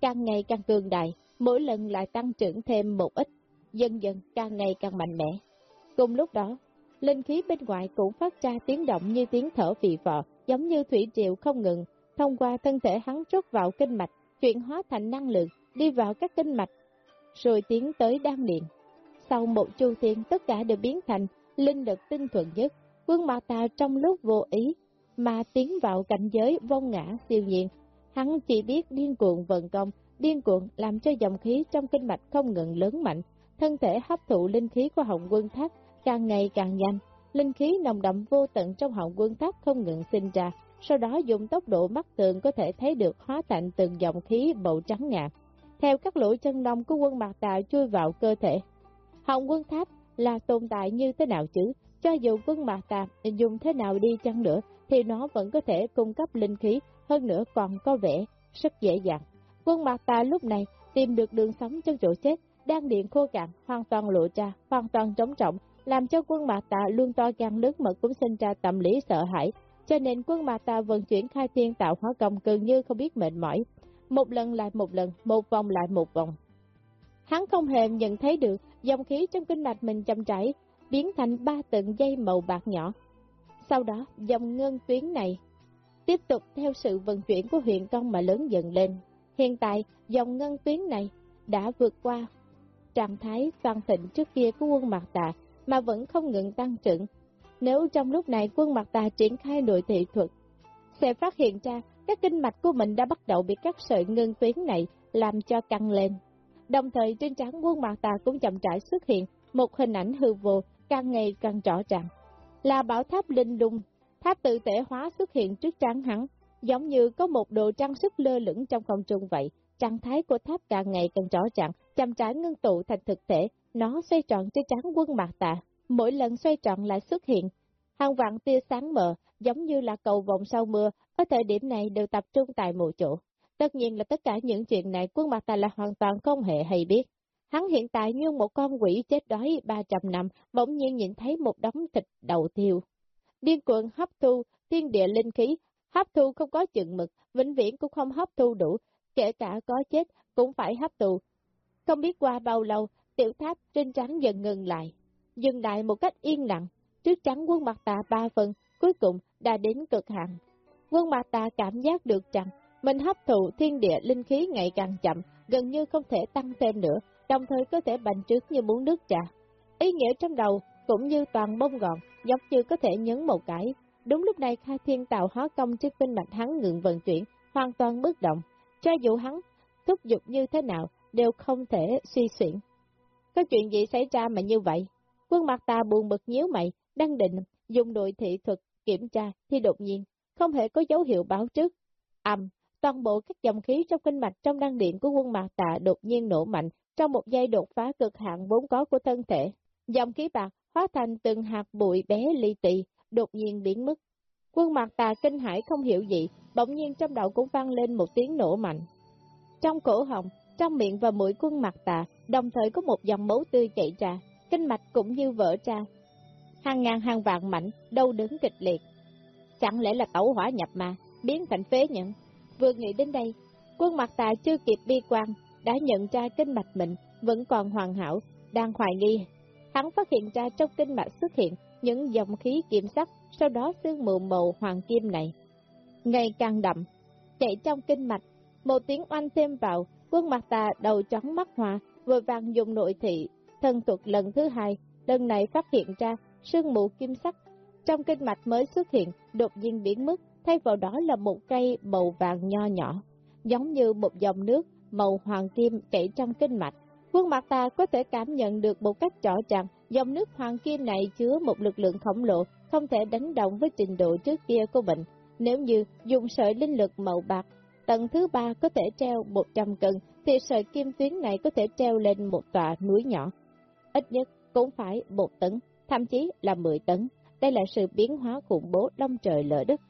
càng ngày càng cường đại, mỗi lần lại tăng trưởng thêm một ít, dần dần càng ngày càng mạnh mẽ. Cùng lúc đó, linh khí bên ngoài cũng phát ra tiếng động như tiếng thở vị vọ, giống như thủy triều không ngừng, thông qua thân thể hắn rút vào kinh mạch, chuyển hóa thành năng lượng, đi vào các kinh mạch, rồi tiến tới đan điện. Sau một chu thiên, tất cả đều biến thành linh lực tinh thuận nhất, quân ma ta trong lúc vô ý, mà tiến vào cảnh giới vong ngã siêu nhiên. Hắn chỉ biết điên cuồng vận công, điên cuồng làm cho dòng khí trong kinh mạch không ngừng lớn mạnh, thân thể hấp thụ linh khí của hồng quân tháp càng ngày càng nhanh, linh khí nồng đậm vô tận trong hồng quân tháp không ngừng sinh ra, sau đó dùng tốc độ mắt tường có thể thấy được hóa thành từng dòng khí bầu trắng ngạt, theo các lỗ chân lông của quân mặt tà chui vào cơ thể. Hồng quân tháp là tồn tại như thế nào chứ, cho dù quân mặt tà dùng thế nào đi chăng nữa, thì nó vẫn có thể cung cấp linh khí, hơn nữa còn có vẻ rất dễ dàng. Quân mặt Ta lúc này tìm được đường sống trong chỗ chết, đang điện khô cạn, hoàn toàn lộ ra, hoàn toàn trống trọng, làm cho quân mặt ta luôn to gan lớn mật cũng sinh ra tâm lý sợ hãi, cho nên quân mặt ta vận chuyển khai thiên tạo hóa công gần như không biết mệt mỏi, một lần lại một lần, một vòng lại một vòng. Hắn không hề nhận thấy được dòng khí trong kinh mạch mình chậm chảy, biến thành ba tận dây màu bạc nhỏ. Sau đó, dòng ngân tuyến này tiếp tục theo sự vận chuyển của huyện công mà lớn dần lên. Hiện tại, dòng ngân tuyến này đã vượt qua trạng thái văn thịnh trước kia của quân Mạc Tà mà vẫn không ngừng tăng trưởng. Nếu trong lúc này quân Mạc Tà triển khai nội thị thuật, sẽ phát hiện ra các kinh mạch của mình đã bắt đầu bị các sợi ngân tuyến này làm cho căng lên. Đồng thời trên trán quân Mạc Tà cũng chậm rãi xuất hiện một hình ảnh hư vô càng ngày càng rõ ràng. Là bảo tháp linh lung tháp tự tể hóa xuất hiện trước trán hắn, giống như có một đồ trang sức lơ lửng trong không trung vậy, trạng thái của tháp càng ngày càng rõ ràng, chăm trái ngưng tụ thành thực thể, nó xoay tròn trên trán quân mạc tạ, mỗi lần xoay tròn lại xuất hiện. Hàng vạn tia sáng mờ, giống như là cầu vòng sau mưa, ở thời điểm này đều tập trung tại một chỗ. Tất nhiên là tất cả những chuyện này quân mạc tạ là hoàn toàn không hề hay biết. Hắn hiện tại như một con quỷ chết đói 300 năm, bỗng nhiên nhìn thấy một đống thịt đầu tiêu. Điên cuồng hấp thu, thiên địa linh khí, hấp thu không có chừng mực, vĩnh viễn cũng không hấp thu đủ, kể cả có chết cũng phải hấp thụ. Không biết qua bao lâu, tiểu tháp trên trắng dần ngừng lại, dừng lại một cách yên lặng, trước trắng quân mặt tà ba phần, cuối cùng đã đến cực hạn. Quân mặt tà cảm giác được rằng, mình hấp thụ thiên địa linh khí ngày càng chậm, gần như không thể tăng thêm nữa, đồng thời có thể bành trướng như muốn nước trà. Ý nghĩa trong đầu cũng như toàn bông gọn, giống như có thể nhấn một cái. Đúng lúc này khai thiên tạo hóa công trên kinh mạch hắn ngừng vận chuyển, hoàn toàn bất động. Cho dù hắn thúc giục như thế nào, đều không thể suy xuyển. Có chuyện gì xảy ra mà như vậy? Quân mặt ta buồn bực nhíu mày, đang định dùng đội thị thuật kiểm tra thì đột nhiên, không hề có dấu hiệu báo trước. Âm, toàn bộ các dòng khí trong kinh mạch trong đăng điện của quân mặt tạ đột nhiên nổ mạnh trong một giây đột phá cực hạn vốn có của thân thể. Dòng khí bạc hóa thành từng hạt bụi bé ly tị, đột nhiên biến mất. Quân mặt tà kinh hải không hiểu gì, bỗng nhiên trong đầu cũng vang lên một tiếng nổ mạnh. Trong cổ họng, trong miệng và mũi quân mặt tà, đồng thời có một dòng máu tươi chảy ra, kinh mạch cũng như vỡ ra. Hàng ngàn hàng vạn mảnh, đau đớn kịch liệt. Chẳng lẽ là tẩu hỏa nhập ma, biến thành phế nhận? Vừa nghĩ đến đây, quân mặt tà chưa kịp bi quan, đã nhận ra kinh mạch mình vẫn còn hoàn hảo, đang hoài nghi. Hắn phát hiện ra trong kinh mạch xuất hiện những dòng khí kiểm sắc, sau đó sương mù màu hoàng kim này. Ngày càng đậm, chạy trong kinh mạch, một tiếng oanh thêm vào, quân mặt tà đầu chóng mắt hòa, vội vàng dùng nội thị, thân thuật lần thứ hai, lần này phát hiện ra sương mù kim sắc. Trong kinh mạch mới xuất hiện, đột nhiên biến mất, thay vào đó là một cây màu vàng nho nhỏ, giống như một dòng nước màu hoàng kim chảy trong kinh mạch. Quân mặt ta có thể cảm nhận được một cách rõ ràng, dòng nước hoàng kim này chứa một lực lượng khổng lồ, không thể đánh động với trình độ trước kia của bệnh. Nếu như dùng sợi linh lực màu bạc Tầng thứ ba có thể treo 100 cân, thì sợi kim tuyến này có thể treo lên một tòa núi nhỏ. Ít nhất cũng phải một tấn, thậm chí là 10 tấn. Đây là sự biến hóa khủng bố đông trời lỡ đất.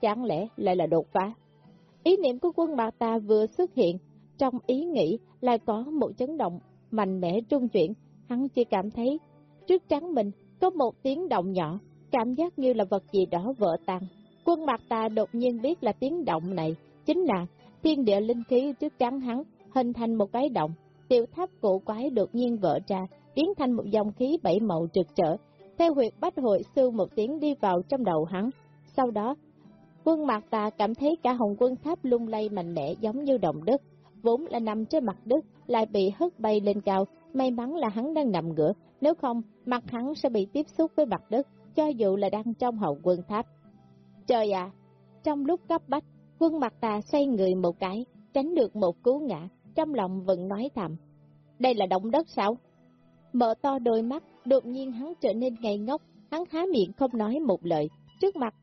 Chẳng lẽ lại là đột phá? Ý niệm của quân Mạc Ta vừa xuất hiện, trong ý nghĩ lại có một chấn động mạnh mẽ trung chuyển, hắn chỉ cảm thấy trước trắng mình có một tiếng động nhỏ, cảm giác như là vật gì đó vỡ tan. Quân mặt Ta đột nhiên biết là tiếng động này chính là thiên địa linh khí trước trắng hắn hình thành một cái động, tiểu tháp cổ quái đột nhiên vỡ ra, biến thành một dòng khí bảy màu trực trở, theo huyệt bách hội sư một tiếng đi vào trong đầu hắn. Sau đó, quân mặt tà cảm thấy cả hồng quân tháp lung lay mạnh mẽ giống như động đất, vốn là nằm trên mặt đất, lại bị hất bay lên cao, may mắn là hắn đang nằm ngửa, nếu không, mặt hắn sẽ bị tiếp xúc với mặt đất, cho dù là đang trong hậu quân tháp. Trời ạ! trong lúc cấp bách, quân mặt tà xoay người một cái, tránh được một cú ngã, trong lòng vẫn nói thầm. Đây là động đất sao? Mở to đôi mắt, đột nhiên hắn trở nên ngây ngốc, hắn há miệng không nói một lời, trước mặt,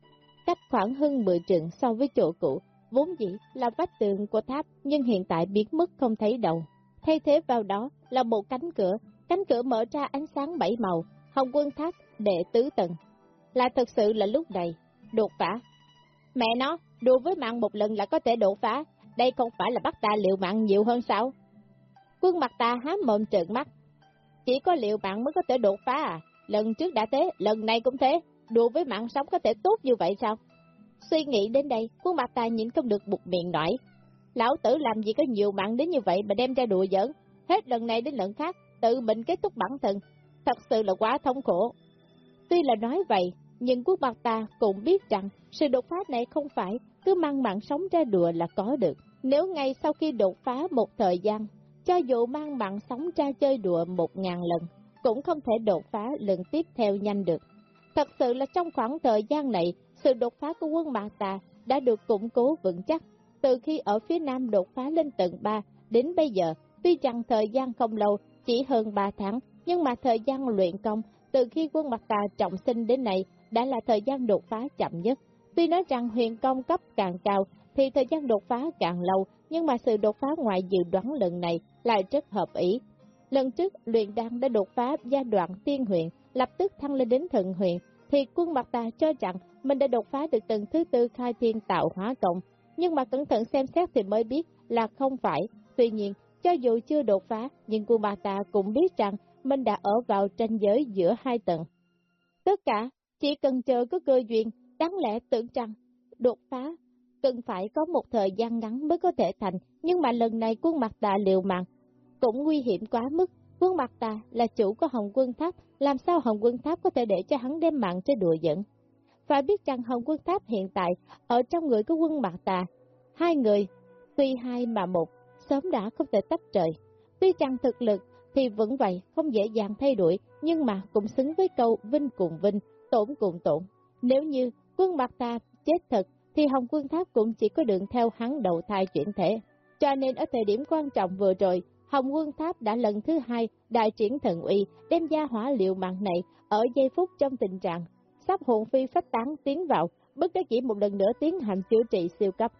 cách khoảng hơn 10 trượng so với chỗ cũ, vốn dĩ là vách tường của tháp nhưng hiện tại biến mất không thấy đâu. Thay thế vào đó là một cánh cửa, cánh cửa mở ra ánh sáng bảy màu, hồng quân tháp đệ tứ tầng. Là thật sự là lúc này, đột phá. Mẹ nó, đùa với mạng một lần là có thể đột phá, đây không phải là bắt ta liệu mạng nhiều hơn sao? Quân mặt ta há mồm trợn mắt. Chỉ có liệu mạng mới có thể đột phá à? Lần trước đã thế, lần này cũng thế. Đùa với mạng sống có thể tốt như vậy sao? Suy nghĩ đến đây, khuôn mặt ta nhìn không được buộc miệng nổi. Lão tử làm gì có nhiều mạng đến như vậy mà đem ra đùa giỡn. Hết lần này đến lần khác, tự mình kết thúc bản thân. Thật sự là quá thống khổ. Tuy là nói vậy, nhưng quốc mặt ta cũng biết rằng sự đột phá này không phải cứ mang mạng sống ra đùa là có được. Nếu ngay sau khi đột phá một thời gian, cho dù mang mạng sống ra chơi đùa một ngàn lần, cũng không thể đột phá lần tiếp theo nhanh được. Thật sự là trong khoảng thời gian này, sự đột phá của quân Mạc Tà đã được củng cố vững chắc. Từ khi ở phía Nam đột phá lên tầng 3 đến bây giờ, tuy rằng thời gian không lâu, chỉ hơn 3 tháng, nhưng mà thời gian luyện công từ khi quân Mạc Tà trọng sinh đến nay đã là thời gian đột phá chậm nhất. Tuy nói rằng huyền công cấp càng cao thì thời gian đột phá càng lâu, nhưng mà sự đột phá ngoài dự đoán lần này lại rất hợp ý. Lần trước, luyện đan đã đột phá giai đoạn tiên huyện, lập tức thăng lên đến thần huyện, thì quân mặt ta cho rằng mình đã đột phá được tầng thứ tư khai thiên tạo hóa cộng, nhưng mà cẩn thận xem xét thì mới biết là không phải. Tuy nhiên, cho dù chưa đột phá, nhưng cô mặt ta cũng biết rằng mình đã ở vào tranh giới giữa hai tầng. Tất cả, chỉ cần chờ có cơ duyên, đáng lẽ tưởng rằng đột phá cần phải có một thời gian ngắn mới có thể thành, nhưng mà lần này quân mặt tà liều mạng, cũng nguy hiểm quá mức. Quân mặt tà là chủ của Hồng Quân Tháp, làm sao Hồng Quân Tháp có thể để cho hắn đem mạng cho đùa giận phải biết rằng Hồng Quân Tháp hiện tại ở trong người của quân mặt tà, hai người, tuy hai mà một, sớm đã không thể tách trời. Tuy rằng thực lực thì vẫn vậy, không dễ dàng thay đổi, nhưng mà cũng xứng với câu vinh cùng vinh, tổn cùng tổn. Nếu như quân mặt tà chết thật, thì Hồng Quân Tháp cũng chỉ có đường theo hắn đầu thai chuyển thể. Cho nên ở thời điểm quan trọng vừa rồi, Hồng Quân Tháp đã lần thứ hai đại triển thần uy đem ra hỏa liệu mạng này ở giây phút trong tình trạng sắp hồn phi phách tán tiến vào, bất đắc chỉ một lần nữa tiến hành chữa trị siêu cấp.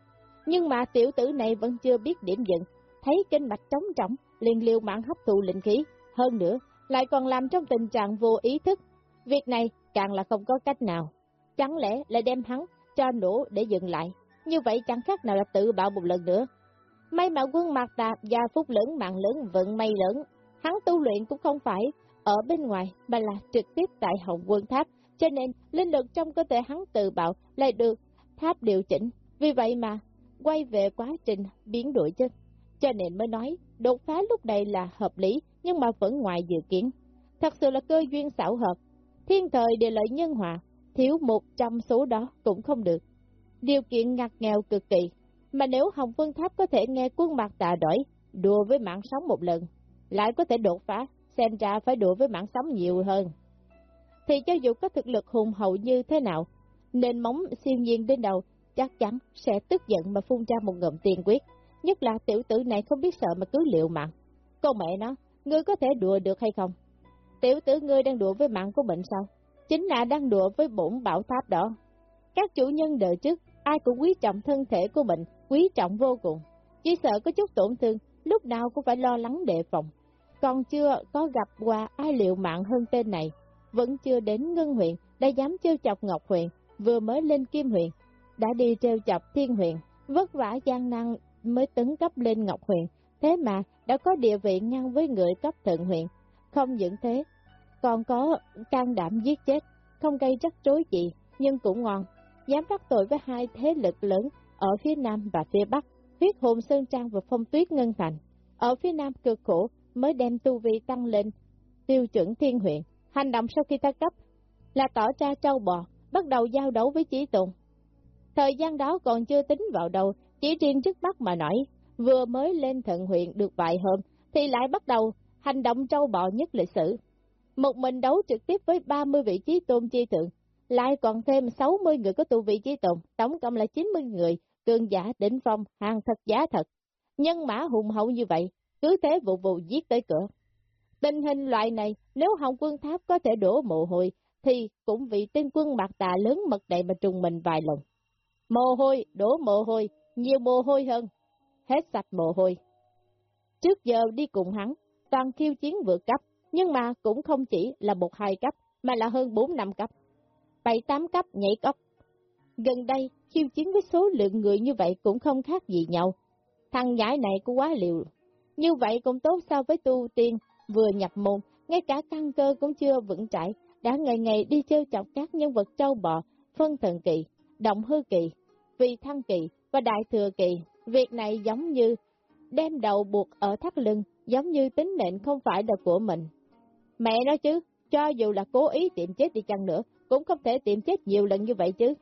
Nhưng mà tiểu tử này vẫn chưa biết điểm dừng, thấy kinh mạch trống trọng, liền liều mạng hấp thụ linh khí, hơn nữa lại còn làm trong tình trạng vô ý thức. Việc này càng là không có cách nào. Chẳng lẽ lại đem hắn cho nổ để dừng lại, như vậy chẳng khác nào là tự bạo một lần nữa. May mà quân mạc tà gia phúc lớn mạng lớn vận may lớn, hắn tu luyện cũng không phải ở bên ngoài mà là trực tiếp tại hồng quân tháp, cho nên linh lực trong cơ thể hắn tự bạo lại được tháp điều chỉnh, vì vậy mà quay về quá trình biến đổi chất. Cho nên mới nói, đột phá lúc này là hợp lý, nhưng mà vẫn ngoài dự kiến. Thật sự là cơ duyên xảo hợp, thiên thời địa lợi nhân hòa, thiếu một trong số đó cũng không được. Điều kiện ngặt nghèo cực kỳ, mà nếu Hồng Vân Tháp có thể nghe quân mặt tà đổi, đùa với mạng sống một lần, lại có thể đột phá, xem ra phải đùa với mạng sống nhiều hơn. Thì cho dù có thực lực hùng hậu như thế nào, nên móng siêu nhiên đến đầu, chắc chắn sẽ tức giận mà phun ra một ngụm tiền quyết. Nhất là tiểu tử này không biết sợ mà cứ liệu mạng. Con mẹ nó, ngươi có thể đùa được hay không? Tiểu tử ngươi đang đùa với mạng của mình sao? chính là đang đùa với bổn bảo tháp đó. Các chủ nhân đời trước, ai cũng quý trọng thân thể của mình, quý trọng vô cùng. Chỉ sợ có chút tổn thương, lúc nào cũng phải lo lắng đề phòng. còn chưa có gặp qua ai liệu mạng hơn tên này, vẫn chưa đến Ngân huyện, đã dám trêu chọc Ngọc huyện, vừa mới lên Kim huyện, đã đi trêu chọc Thiên huyện, vất vả gian năng mới tấn cấp lên Ngọc huyện, thế mà đã có địa vị ngang với người cấp thượng huyện, không những thế, còn có can đảm giết chết, không gây rắc rối gì, nhưng cũng ngon, dám đắc tội với hai thế lực lớn ở phía Nam và phía Bắc, huyết hồn Sơn Trang và phong tuyết Ngân Thành. Ở phía Nam cực khổ mới đem tu vi tăng lên, tiêu chuẩn thiên huyện, hành động sau khi ta cấp là tỏ ra trâu bò, bắt đầu giao đấu với chí tùng. Thời gian đó còn chưa tính vào đầu, chỉ riêng trước mắt mà nói, vừa mới lên thận huyện được vài hôm, thì lại bắt đầu hành động trâu bò nhất lịch sử. Một mình đấu trực tiếp với 30 vị trí tôn chi thượng, lại còn thêm 60 người có tu vị trí tôn, tổng cộng là 90 người, cường giả đỉnh phong, hàng thật giá thật. Nhân mã hùng hậu như vậy, cứ thế vụ vụ giết tới cửa. Tình hình loại này, nếu Hồng quân tháp có thể đổ mồ hôi, thì cũng vì tên quân bạc tà lớn mật đầy mà trùng mình vài lần. Mồ hôi, đổ mồ hôi, nhiều mồ hôi hơn, hết sạch mồ hôi. Trước giờ đi cùng hắn, toàn khiêu chiến vượt cấp, nhưng mà cũng không chỉ là một hai cấp, mà là hơn bốn năm cấp. bảy tám cấp nhảy cốc. Gần đây, khiêu chiến với số lượng người như vậy cũng không khác gì nhau. Thằng nhãi này cũng quá liều. Như vậy cũng tốt so với tu tiên, vừa nhập môn, ngay cả căn cơ cũng chưa vững chãi, đã ngày ngày đi chơi chọc các nhân vật trâu bò, phân thần kỳ, động hư kỳ, vì thăng kỳ và đại thừa kỳ. Việc này giống như đem đầu buộc ở thắt lưng, giống như tính mệnh không phải là của mình. Mẹ nói chứ, cho dù là cố ý tiệm chết đi chăng nữa, cũng không thể tiệm chết nhiều lần như vậy chứ.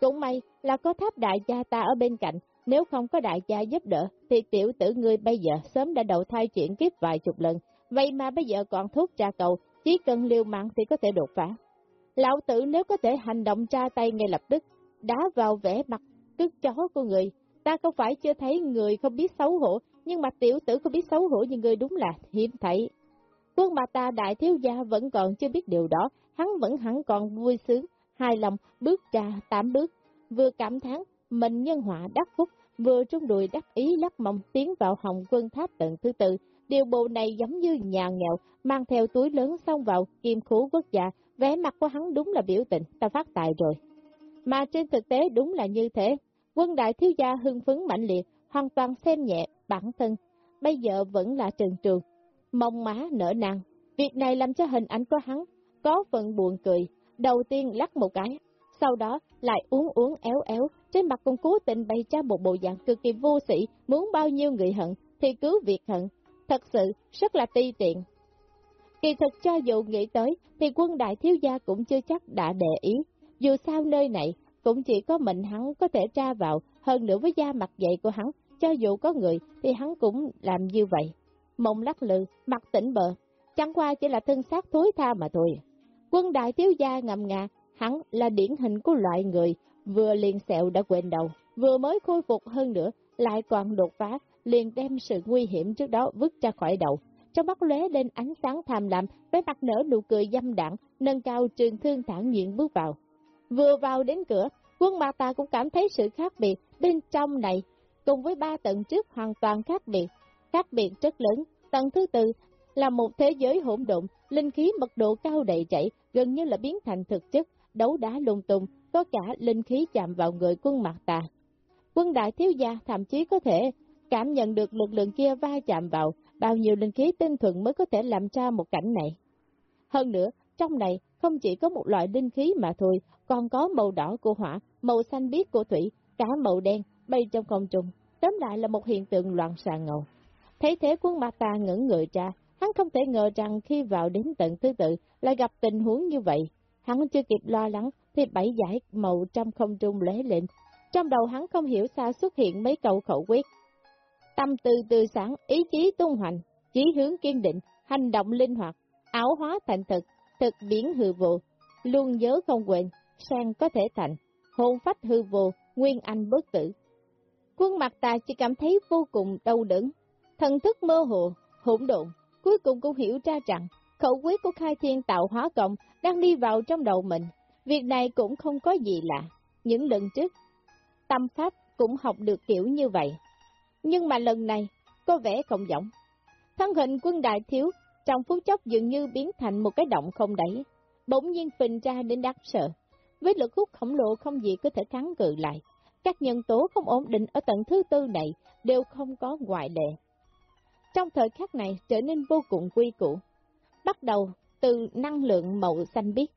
Cũng may là có tháp đại gia ta ở bên cạnh, nếu không có đại gia giúp đỡ, thì tiểu tử ngươi bây giờ sớm đã đầu thai chuyển kiếp vài chục lần, vậy mà bây giờ còn thuốc tra cầu, chỉ cần liều mạng thì có thể đột phá. Lão tử nếu có thể hành động tra tay ngay lập tức, đá vào vẻ mặt cứt chó của người, ta không phải chưa thấy người không biết xấu hổ, nhưng mà tiểu tử không biết xấu hổ như người đúng là hiếm thấy. Quân mà ta đại thiếu gia vẫn còn chưa biết điều đó, hắn vẫn hẳn còn vui sướng, hài lòng, bước ra tám bước, vừa cảm thán mình nhân họa đắc phúc, vừa trung đùi đắc ý lắc mông tiến vào hồng quân tháp tận thứ tư. Điều bộ này giống như nhà nghèo, mang theo túi lớn xông vào kim khú quốc gia, vẻ mặt của hắn đúng là biểu tình, ta phát tài rồi. Mà trên thực tế đúng là như thế, quân đại thiếu gia hưng phấn mạnh liệt, hoàn toàn xem nhẹ bản thân, bây giờ vẫn là trần trường, mông má nở nàng. Việc này làm cho hình ảnh của hắn có phần buồn cười, đầu tiên lắc một cái, sau đó lại uống uống éo éo, trên mặt còn cố tình bày ra một bộ dạng cực kỳ vô sĩ, muốn bao nhiêu người hận thì cứ việc hận, thật sự rất là ti tiện. Kỳ thực cho dù nghĩ tới thì quân đại thiếu gia cũng chưa chắc đã để ý, dù sao nơi này cũng chỉ có mình hắn có thể tra vào, hơn nữa với da mặt dậy của hắn, cho dù có người thì hắn cũng làm như vậy. mộng lắc lư, mặt tỉnh bờ, chẳng qua chỉ là thân xác thối tha mà thôi. Quân đại thiếu gia ngầm ngà, hắn là điển hình của loại người, vừa liền sẹo đã quên đầu, vừa mới khôi phục hơn nữa, lại còn đột phá, liền đem sự nguy hiểm trước đó vứt ra khỏi đầu. Trong mắt lóe lên ánh sáng tham lam, với mặt nở nụ cười dâm đảng, nâng cao trường thương thản nhiên bước vào. Vừa vào đến cửa, quân ma ta cũng cảm thấy sự khác biệt bên trong này, cùng với ba tầng trước hoàn toàn khác biệt, khác biệt rất lớn. Tầng thứ tư là một thế giới hỗn độn, linh khí mật độ cao đầy chảy, gần như là biến thành thực chất, đấu đá lung tung, có cả linh khí chạm vào người quân mặt tà. Quân đại thiếu gia thậm chí có thể cảm nhận được lực lượng kia va chạm vào, bao nhiêu linh khí tinh thuần mới có thể làm ra một cảnh này. Hơn nữa, trong này không chỉ có một loại linh khí mà thôi, còn có màu đỏ của hỏa, màu xanh biếc của thủy, cả màu đen bay trong không trung, tóm lại là một hiện tượng loạn xạ ngầu. Thấy thế quân mặt ta ngẩn người ra, hắn không thể ngờ rằng khi vào đến tận thứ tự lại gặp tình huống như vậy. Hắn chưa kịp lo lắng thì bảy giải màu trong không trung lóe lên. Trong đầu hắn không hiểu sao xuất hiện mấy câu khẩu quyết. Tâm tư tư sáng, ý chí tung hoành, chí hướng kiên định, hành động linh hoạt, áo hóa thành thực, thực biến hư vô, luôn nhớ không quên, sang có thể thành, hồn phách hư vô, nguyên anh bất tử. Quân mặt ta chỉ cảm thấy vô cùng đau đớn, thần thức mơ hồ, hỗn độn, cuối cùng cũng hiểu ra rằng khẩu quyết của khai thiên tạo hóa cộng đang đi vào trong đầu mình. Việc này cũng không có gì lạ. Những lần trước, tâm pháp cũng học được kiểu như vậy. Nhưng mà lần này, có vẻ không giống. Thân hình quân đại thiếu, trong phút chốc dường như biến thành một cái động không đẩy, bỗng nhiên phình ra đến đáng sợ. Với lực hút khổng lồ không gì có thể kháng cự lại. Các nhân tố không ổn định ở tầng thứ tư này đều không có ngoại lệ. Trong thời khắc này trở nên vô cùng quy củ. Bắt đầu từ năng lượng màu xanh biếc,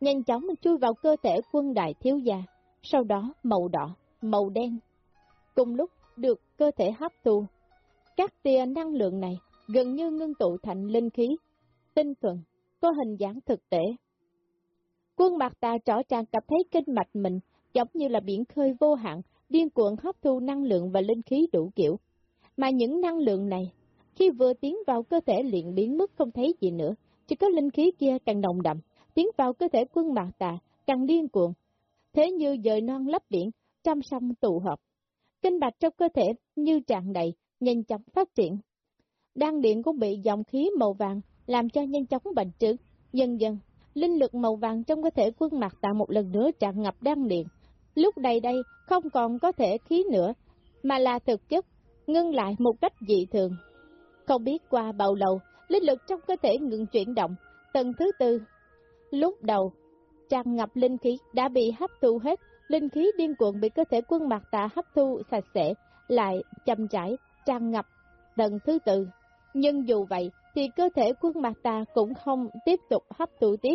nhanh chóng chui vào cơ thể quân đại thiếu gia, sau đó màu đỏ, màu đen. Cùng lúc được cơ thể hấp thu. Các tia năng lượng này gần như ngưng tụ thành linh khí, tinh thuần, có hình dáng thực tế. Quân mặt ta rõ ràng cảm thấy kinh mạch mình giống như là biển khơi vô hạn, điên cuộn hấp thu năng lượng và linh khí đủ kiểu. Mà những năng lượng này, khi vừa tiến vào cơ thể liền biến mất không thấy gì nữa, chỉ có linh khí kia càng nồng đậm, tiến vào cơ thể quân mạc tà càng điên cuộn. Thế như dời non lấp biển, trăm sông tụ hợp. Kinh bạch trong cơ thể như tràn đầy, nhanh chóng phát triển. Đan điện cũng bị dòng khí màu vàng làm cho nhanh chóng bệnh trướng. Dần dần, linh lực màu vàng trong cơ thể quân mặt tạo một lần nữa tràn ngập đan điện. Lúc này đây không còn có thể khí nữa, mà là thực chất, ngưng lại một cách dị thường. Không biết qua bao lâu, linh lực trong cơ thể ngừng chuyển động. Tầng thứ tư, lúc đầu, tràn ngập linh khí đã bị hấp thu hết, linh khí điên cuộn bị cơ thể quân mặt tạ hấp thu sạch sẽ, lại chậm rãi tràn ngập tầng thứ tư. Nhưng dù vậy, thì cơ thể quân mặt ta cũng không tiếp tục hấp thụ tiếp.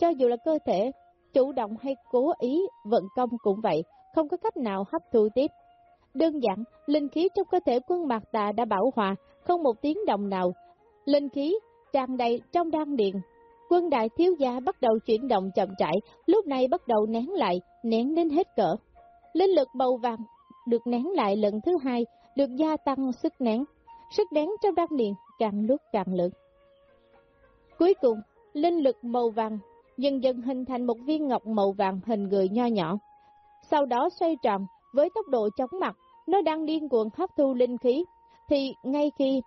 Cho dù là cơ thể chủ động hay cố ý vận công cũng vậy, không có cách nào hấp thụ tiếp. Đơn giản, linh khí trong cơ thể quân mặt tà đã bảo hòa, không một tiếng động nào. Linh khí tràn đầy trong đan điện. Quân đại thiếu gia bắt đầu chuyển động chậm rãi, lúc này bắt đầu nén lại, nén đến hết cỡ. Linh lực màu vàng được nén lại lần thứ hai, được gia tăng sức nén. Sức nén trong đan điền càng lúc càng lớn. Cuối cùng, linh lực màu vàng dần dần hình thành một viên ngọc màu vàng hình người nho nhỏ. Sau đó xoay tròn với tốc độ chóng mặt, nó đang điên cuồng hấp thu linh khí, thì ngay khi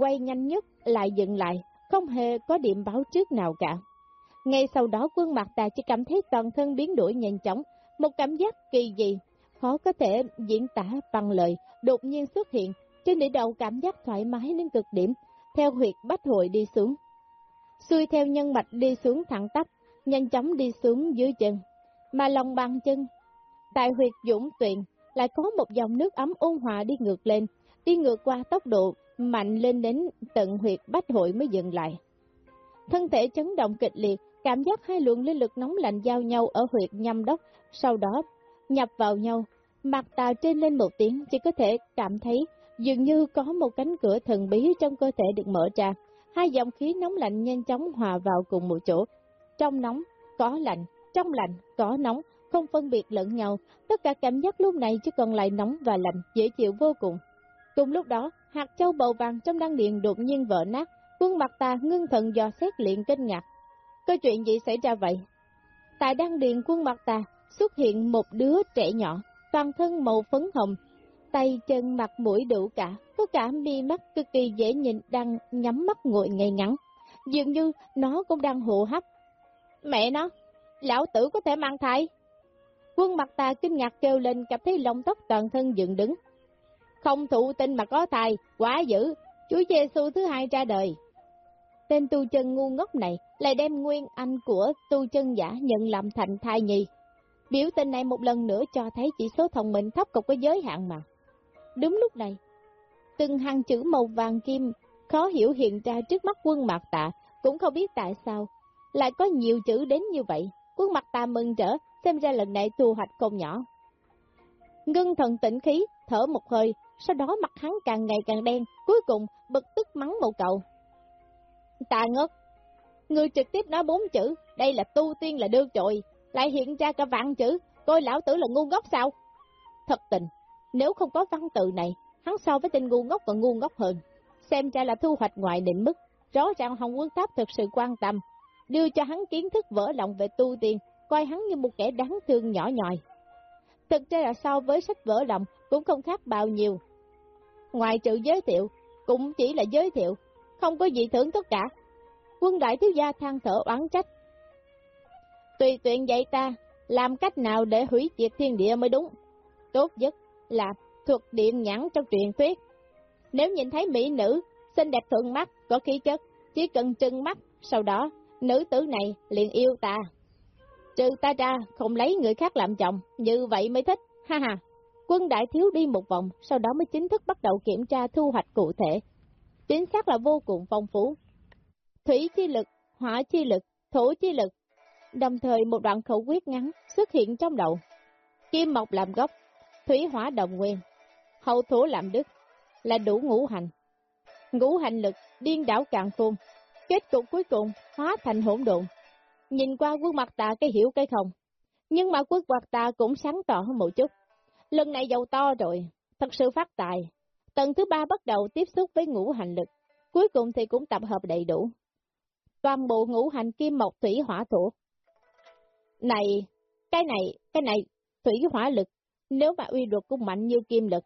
quay nhanh nhất lại dừng lại, không hề có điểm báo trước nào cả. Ngay sau đó quân mặt ta chỉ cảm thấy toàn thân biến đổi nhanh chóng, một cảm giác kỳ dị, khó có thể diễn tả bằng lời, đột nhiên xuất hiện, trên đỉnh đầu cảm giác thoải mái đến cực điểm, theo huyệt bách hội đi xuống. Xuôi theo nhân mạch đi xuống thẳng tắp, nhanh chóng đi xuống dưới chân, mà lòng bàn chân. Tại huyệt dũng tuyền lại có một dòng nước ấm ôn hòa đi ngược lên, đi ngược qua tốc độ mạnh lên đến tận huyệt bách hội mới dừng lại. Thân thể chấn động kịch liệt, cảm giác hai luồng linh lực nóng lạnh giao nhau ở huyệt nhâm đốc, sau đó nhập vào nhau, mặt tà trên lên một tiếng chỉ có thể cảm thấy dường như có một cánh cửa thần bí trong cơ thể được mở ra, hai dòng khí nóng lạnh nhanh chóng hòa vào cùng một chỗ. Trong nóng, có lạnh, trong lạnh, có nóng, không phân biệt lẫn nhau, tất cả cảm giác lúc này chỉ còn lại nóng và lạnh, dễ chịu vô cùng. Cùng lúc đó, hạt châu bầu vàng trong đăng điện đột nhiên vỡ nát, quân mặt ta ngưng thần dò xét liền kinh ngạc. Có chuyện gì xảy ra vậy? Tại đăng điện quân mặt ta xuất hiện một đứa trẻ nhỏ, toàn thân màu phấn hồng, tay chân mặt mũi đủ cả, có cả mi mắt cực kỳ dễ nhìn đang nhắm mắt ngồi ngay ngắn. Dường như nó cũng đang hộ hấp. Mẹ nó, lão tử có thể mang thai. Quân mặt ta kinh ngạc kêu lên cảm thấy lông tóc toàn thân dựng đứng. Không thụ tinh mà có tài quá dữ, Chúa Giêsu thứ hai ra đời. Tên tu chân ngu ngốc này lại đem nguyên anh của tu chân giả nhận làm thành thai nhi. Biểu tình này một lần nữa cho thấy chỉ số thông minh thấp cục có giới hạn mà. Đúng lúc này, từng hàng chữ màu vàng kim khó hiểu hiện ra trước mắt quân mạc tạ, cũng không biết tại sao, lại có nhiều chữ đến như vậy. Quân mặt ta mừng trở, xem ra lần này thu hoạch không nhỏ. Ngưng thần tĩnh khí, thở một hơi, sau đó mặt hắn càng ngày càng đen, cuối cùng bực tức mắng một cậu. Tà ngất, người trực tiếp nói bốn chữ, đây là tu tiên là đưa trội, lại hiện ra cả vạn chữ, coi lão tử là ngu ngốc sao? Thật tình, nếu không có văn tự này, hắn so với tên ngu ngốc còn ngu ngốc hơn. Xem ra là thu hoạch ngoại định mức, rõ ràng Hồng Quân Tháp thực sự quan tâm, đưa cho hắn kiến thức vỡ lòng về tu tiên, coi hắn như một kẻ đáng thương nhỏ nhòi. Thực ra là so với sách vỡ lòng cũng không khác bao nhiêu. Ngoài trừ giới thiệu, cũng chỉ là giới thiệu, không có gì thưởng tất cả. Quân đại thiếu gia than thở oán trách. Tùy tuyển dạy ta, làm cách nào để hủy diệt thiên địa mới đúng. Tốt nhất là thuật điện nhãn trong truyền thuyết. Nếu nhìn thấy mỹ nữ, xinh đẹp thuận mắt, có khí chất, chỉ cần trừng mắt, sau đó, nữ tử này liền yêu ta. Trừ ta ra, không lấy người khác làm chồng, như vậy mới thích, ha ha. Quân đại thiếu đi một vòng, sau đó mới chính thức bắt đầu kiểm tra thu hoạch cụ thể. Chính xác là vô cùng phong phú. Thủy chi lực, hỏa chi lực, thổ chi lực. Đồng thời một đoạn khẩu quyết ngắn xuất hiện trong đầu. Kim mộc làm gốc, thủy hỏa đồng nguyên, hậu thổ làm đức, là đủ ngũ hành. Ngũ hành lực, điên đảo càng phun, kết cục cuối cùng hóa thành hỗn độn. Nhìn qua quân mặt ta cái hiểu cái không, nhưng mà quân mặt ta cũng sáng tỏ hơn một chút. Lần này giàu to rồi, thật sự phát tài. Tầng thứ ba bắt đầu tiếp xúc với ngũ hành lực, cuối cùng thì cũng tập hợp đầy đủ. Toàn bộ ngũ hành kim mộc thủy hỏa thổ. Này, cái này, cái này, thủy hỏa lực, nếu mà uy luật cũng mạnh như kim lực,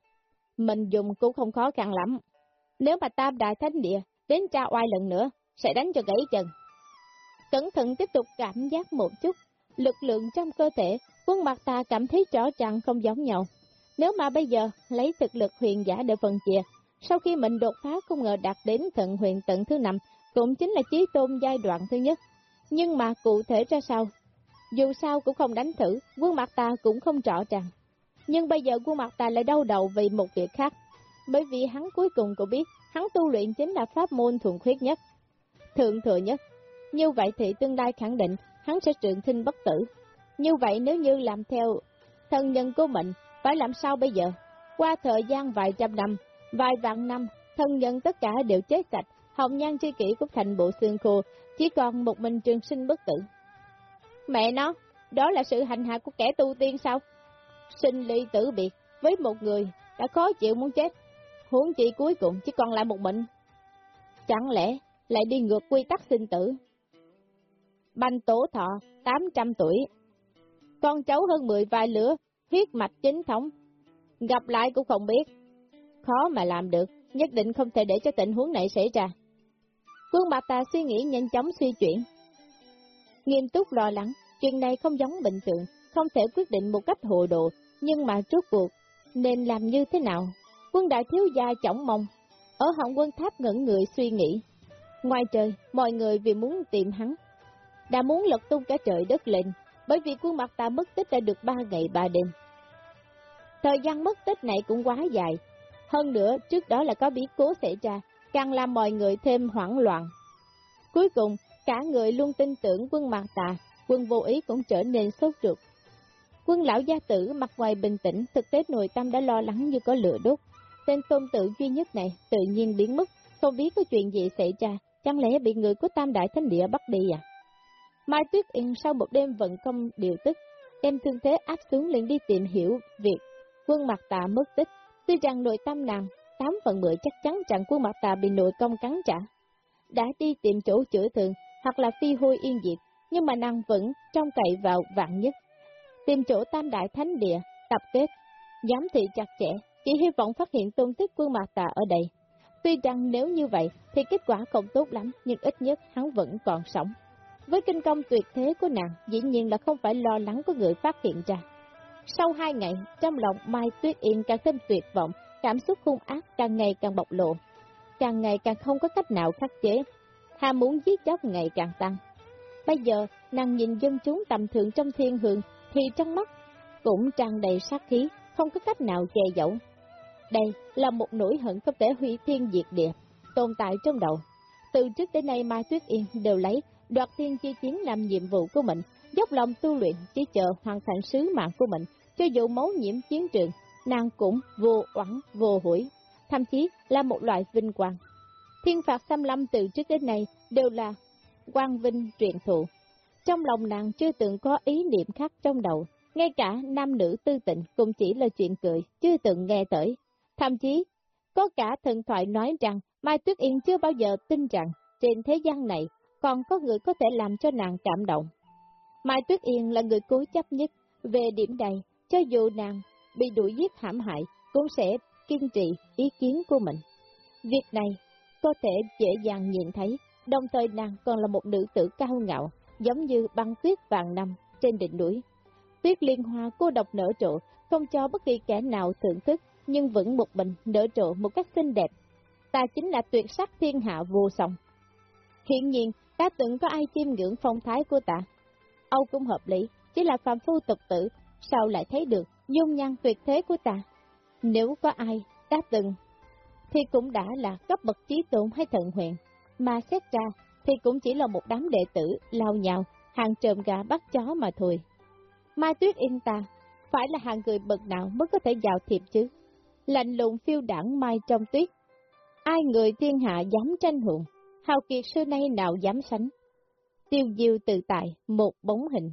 mình dùng cũng không khó khăn lắm. Nếu mà tam đại thánh địa đến tra oai lần nữa, sẽ đánh cho gãy chân. Cẩn thận tiếp tục cảm giác một chút, lực lượng trong cơ thể, quân mặt ta cảm thấy rõ ràng không giống nhau. Nếu mà bây giờ lấy thực lực huyền giả để phân chia, sau khi mình đột phá không ngờ đạt đến thận huyền tận thứ năm, cũng chính là chí tôn giai đoạn thứ nhất. Nhưng mà cụ thể ra sao? Dù sao cũng không đánh thử, quân mặt ta cũng không rõ ràng. Nhưng bây giờ quân mặt ta lại đau đầu vì một việc khác. Bởi vì hắn cuối cùng cũng biết, hắn tu luyện chính là pháp môn thuần khuyết nhất, thượng thừa nhất. Như vậy thì tương lai khẳng định hắn sẽ trường sinh bất tử. Như vậy nếu như làm theo thân nhân của mình, phải làm sao bây giờ? Qua thời gian vài trăm năm, vài vạn năm, thân nhân tất cả đều chết sạch, hồng nhan chi kỷ cũng thành bộ xương khô, chỉ còn một mình trường sinh bất tử. Mẹ nó, đó là sự hành hạ của kẻ tu tiên sao? Sinh ly tử biệt với một người đã khó chịu muốn chết, huống chi cuối cùng chỉ còn lại một mình. Chẳng lẽ lại đi ngược quy tắc sinh tử? Banh tổ thọ, 800 tuổi. Con cháu hơn 10 vài lửa, huyết mạch chính thống. Gặp lại cũng không biết. Khó mà làm được, nhất định không thể để cho tình huống này xảy ra. Quân Bạc Tà suy nghĩ nhanh chóng suy chuyển. Nghiêm túc lo lắng, chuyện này không giống bình thường, không thể quyết định một cách hồ đồ, nhưng mà trước cuộc, nên làm như thế nào? Quân đại thiếu gia trọng mong, ở họng quân tháp ngẩn người suy nghĩ. Ngoài trời, mọi người vì muốn tìm hắn, đã muốn lật tung cả trời đất lên, bởi vì quân mặt ta mất tích đã được ba ngày ba đêm. Thời gian mất tích này cũng quá dài, hơn nữa trước đó là có biến cố xảy ra, càng làm mọi người thêm hoảng loạn. Cuối cùng, cả người luôn tin tưởng quân mặt tà, quân vô ý cũng trở nên sốt ruột. Quân lão gia tử mặt ngoài bình tĩnh, thực tế nội tâm đã lo lắng như có lửa đốt. Tên tôn tử duy nhất này tự nhiên biến mất, không biết có chuyện gì xảy ra, chẳng lẽ bị người của Tam Đại Thánh Địa bắt đi à? Mai Tuyết Yên sau một đêm vận công điều tức, đem thương thế áp xuống liền đi tìm hiểu việc quân mặt tà mất tích. Tuy rằng nội tâm nàng, 8 phần 10 chắc chắn rằng quân mặt tà bị nội công cắn trả. Đã đi tìm chỗ chữa thường hoặc là phi hôi yên diệt, nhưng mà nàng vẫn trong cậy vào vạn nhất. Tìm chỗ tam đại thánh địa, tập kết, giám thị chặt chẽ, chỉ hy vọng phát hiện tôn tích quân mặt tà ở đây. Tuy rằng nếu như vậy thì kết quả không tốt lắm, nhưng ít nhất hắn vẫn còn sống. Với kinh công tuyệt thế của nàng, dĩ nhiên là không phải lo lắng có người phát hiện ra. Sau hai ngày, trong lòng Mai Tuyết Yên càng thêm tuyệt vọng, cảm xúc hung ác càng ngày càng bộc lộ, càng ngày càng không có cách nào khắc chế, ham muốn giết chóc ngày càng tăng. Bây giờ, nàng nhìn dân chúng tầm thường trong thiên hương, thì trong mắt cũng tràn đầy sát khí, không có cách nào che giấu. Đây là một nỗi hận không thể hủy thiên diệt địa, tồn tại trong đầu. Từ trước đến nay Mai Tuyết Yên đều lấy đoạt thiên chi chiến làm nhiệm vụ của mình, dốc lòng tu luyện chỉ chờ hoàn thành sứ mạng của mình, cho dù máu nhiễm chiến trường, nàng cũng vô oán vô hủy, thậm chí là một loại vinh quang. Thiên phạt xâm lâm từ trước đến nay đều là quang vinh truyền thụ. Trong lòng nàng chưa từng có ý niệm khác trong đầu, ngay cả nam nữ tư tịnh cũng chỉ là chuyện cười, chưa từng nghe tới. Thậm chí, có cả thần thoại nói rằng Mai Tuyết Yên chưa bao giờ tin rằng trên thế gian này còn có người có thể làm cho nàng cảm động. Mai Tuyết Yên là người cố chấp nhất, về điểm này, cho dù nàng bị đuổi giết hãm hại, cũng sẽ kiên trì ý kiến của mình. Việc này có thể dễ dàng nhìn thấy, đồng thời nàng còn là một nữ tử cao ngạo, giống như băng tuyết vàng năm trên đỉnh núi. Tuyết liên hoa cô độc nở trộ, không cho bất kỳ kẻ nào thưởng thức, nhưng vẫn một mình nở trộ một cách xinh đẹp. ta chính là tuyệt sắc thiên hạ vô song. Hiện nhiên, đã từng có ai chiêm ngưỡng phong thái của ta. Âu cũng hợp lý, chỉ là phạm phu tục tử, sao lại thấy được dung nhan tuyệt thế của ta. Nếu có ai đã từng, thì cũng đã là cấp bậc trí tôn hay thần huyền, mà xét ra thì cũng chỉ là một đám đệ tử lao nhào, hàng trộm gà bắt chó mà thôi. Mai Tuyết Yên ta, phải là hàng người bậc nào mới có thể vào thiệp chứ? Lạnh lùng phiêu đảng mai trong tuyết. Ai người thiên hạ dám tranh hùng, hào kiệt xưa nay nào dám sánh. Tiêu diêu tự tại, một bóng hình.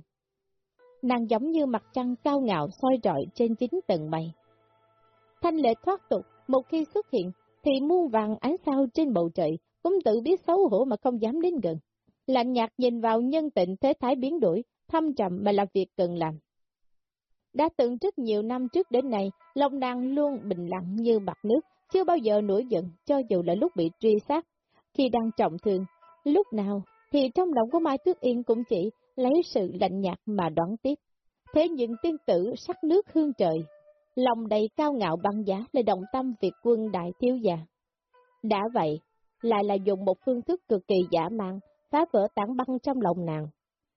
Nàng giống như mặt trăng cao ngạo soi rọi trên chính tầng mây. Thanh lệ thoát tục, một khi xuất hiện, thì muôn vàng ánh sao trên bầu trời, cũng tự biết xấu hổ mà không dám đến gần. Lạnh nhạt nhìn vào nhân tịnh thế thái biến đổi, thâm trầm mà là việc cần làm. Đã từng rất nhiều năm trước đến nay, lòng nàng luôn bình lặng như mặt nước, chưa bao giờ nổi giận cho dù là lúc bị truy sát. Khi đang trọng thương, lúc nào thì trong lòng của Mai Tuyết Yên cũng chỉ lấy sự lạnh nhạt mà đoán tiếp. Thế nhưng tiên tử sắc nước hương trời, lòng đầy cao ngạo băng giá là động tâm việc quân đại thiếu già. Đã vậy, lại là dùng một phương thức cực kỳ giả mang, phá vỡ tảng băng trong lòng nàng.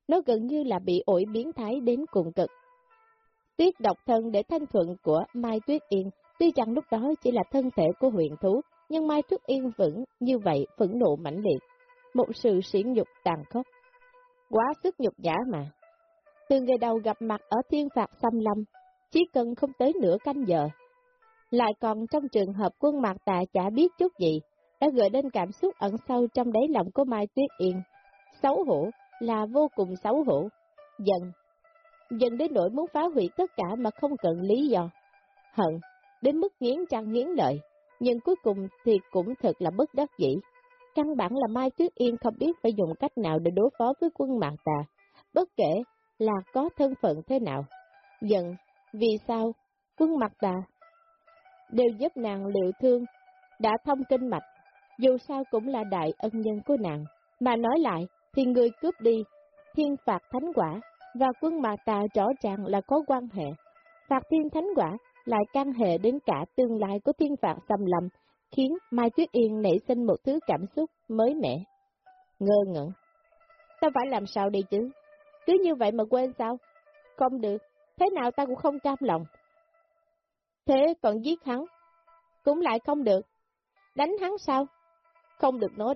Nó gần như là bị ổi biến thái đến cùng cực. Tuyết độc thân để thanh thuận của Mai Tuyết Yên, tuy rằng lúc đó chỉ là thân thể của huyền thú, nhưng Mai Tuyết Yên vẫn như vậy phẫn nộ mãnh liệt. Một sự sỉ nhục tàn khốc. Quá sức nhục nhã mà. Từ ngày đầu gặp mặt ở thiên phạt xâm lâm, chỉ cần không tới nửa canh giờ. Lại còn trong trường hợp quân mạc tà chả biết chút gì, đã gợi đến cảm xúc ẩn sâu trong đáy lòng của Mai Tuyết Yên. Xấu hổ là vô cùng xấu hổ, giận, giận đến nỗi muốn phá hủy tất cả mà không cần lý do, hận, đến mức nghiến răng nghiến lợi, nhưng cuối cùng thì cũng thật là bất đắc dĩ. Căn bản là Mai Tuyết Yên không biết phải dùng cách nào để đối phó với quân Mạc Tà, bất kể là có thân phận thế nào. Giận, vì sao quân Mạc Tà đều giúp nàng liệu thương, đã thông kinh mạch, dù sao cũng là đại ân nhân của nàng, mà nói lại thì người cướp đi, thiên phạt thánh quả, và quân Mạc Tà rõ ràng là có quan hệ. Phạt thiên thánh quả lại can hệ đến cả tương lai của thiên phạt xâm lầm, khiến Mai Tuyết Yên nảy sinh một thứ cảm xúc mới mẻ. Ngơ ngẩn. Ta phải làm sao đi chứ? Cứ như vậy mà quên sao? Không được, thế nào ta cũng không cam lòng. Thế còn giết hắn? Cũng lại không được. Đánh hắn sao? Không được nốt.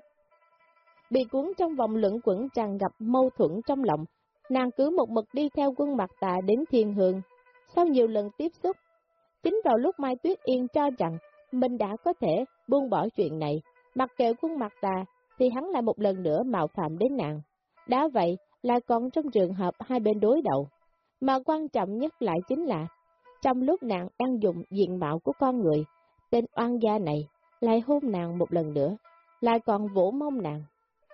Bị cuốn trong vòng luận quẩn tràn gặp mâu thuẫn trong lòng, nàng cứ một mực đi theo quân mặt tà đến thiên hương. Sau nhiều lần tiếp xúc, chính vào lúc Mai Tuyết Yên cho rằng mình đã có thể buông bỏ chuyện này, mặc kệ khuôn mặt ta, thì hắn lại một lần nữa mạo phạm đến nàng. Đã vậy, là còn trong trường hợp hai bên đối đầu. Mà quan trọng nhất lại chính là, trong lúc nàng đang dùng diện mạo của con người, tên oan gia này lại hôn nàng một lần nữa, lại còn vỗ mông nàng.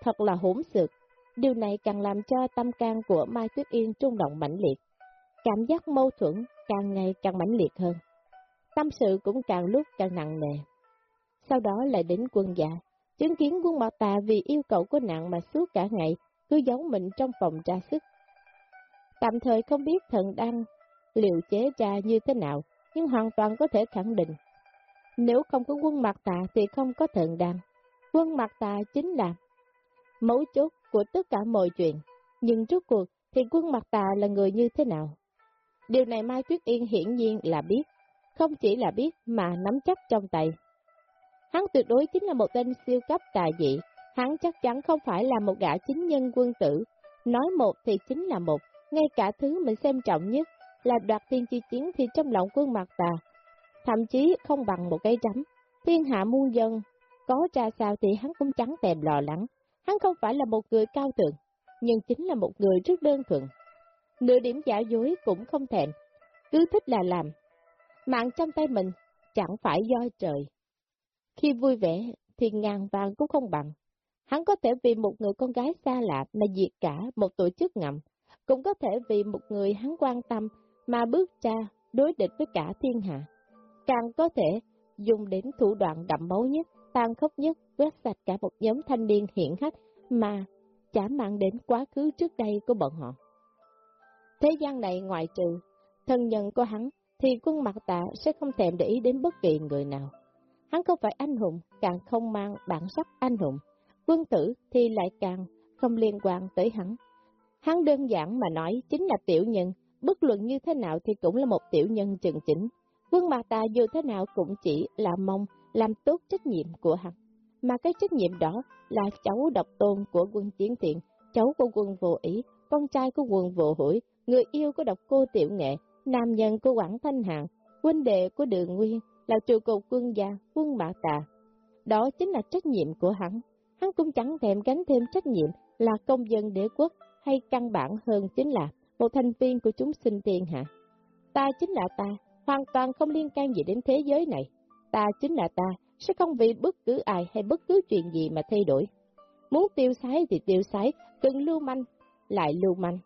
Thật là hỗn xược, điều này càng làm cho tâm can của Mai Tuyết Yên trung động mãnh liệt. Cảm giác mâu thuẫn càng ngày càng mãnh liệt hơn tâm sự cũng càng lúc càng nặng nề. Sau đó lại đến quân dạ, chứng kiến quân bảo Tà vì yêu cầu của nặng mà suốt cả ngày, cứ giấu mình trong phòng tra sức. Tạm thời không biết thần đang liệu chế ra như thế nào, nhưng hoàn toàn có thể khẳng định. Nếu không có quân mặt Tà thì không có thần đăng. Quân mặt Tà chính là mấu chốt của tất cả mọi chuyện, nhưng trước cuộc thì quân mặt Tà là người như thế nào? Điều này Mai Tuyết Yên hiển nhiên là biết không chỉ là biết mà nắm chắc trong tay. Hắn tuyệt đối chính là một tên siêu cấp tà dị, hắn chắc chắn không phải là một gã chính nhân quân tử, nói một thì chính là một, ngay cả thứ mình xem trọng nhất là đoạt thiên chi chiến thì trong lòng quân mặt tà, thậm chí không bằng một cây rắm. Thiên hạ muôn dân, có ra sao thì hắn cũng chẳng tèm lo lắng, hắn không phải là một người cao thượng, nhưng chính là một người rất đơn thuần. Nửa điểm giả dối cũng không thèm, cứ thích là làm, Mạng trong tay mình chẳng phải do trời. Khi vui vẻ thì ngàn vàng cũng không bằng. Hắn có thể vì một người con gái xa lạ mà diệt cả một tổ chức ngầm, cũng có thể vì một người hắn quan tâm mà bước ra đối địch với cả thiên hạ. Càng có thể dùng đến thủ đoạn đậm máu nhất, tàn khốc nhất, quét sạch cả một nhóm thanh niên hiện hách mà chả mang đến quá khứ trước đây của bọn họ. Thế gian này ngoại trừ, thân nhân của hắn thì quân mặt tạ sẽ không thèm để ý đến bất kỳ người nào. hắn không phải anh hùng, càng không mang bản sắc anh hùng. Quân tử thì lại càng không liên quan tới hắn. Hắn đơn giản mà nói chính là tiểu nhân, bất luận như thế nào thì cũng là một tiểu nhân chừng chính. Quân Mạc Tạ dù thế nào cũng chỉ là mong làm tốt trách nhiệm của hắn. Mà cái trách nhiệm đó là cháu độc tôn của quân chiến thiện, cháu của quân vô ý, con trai của quân vô hủi, người yêu của độc cô tiểu nghệ, nam nhân của Quảng Thanh Hạng, huynh đệ của đường nguyên, là trụ cột quân gia, quân Mạc Tà. Đó chính là trách nhiệm của hắn. Hắn cũng chẳng thèm gánh thêm trách nhiệm là công dân đế quốc hay căn bản hơn chính là một thành viên của chúng sinh tiền hạ. Ta chính là ta, hoàn toàn không liên can gì đến thế giới này. Ta chính là ta, sẽ không vì bất cứ ai hay bất cứ chuyện gì mà thay đổi. Muốn tiêu sái thì tiêu sái, cần lưu manh, lại lưu manh.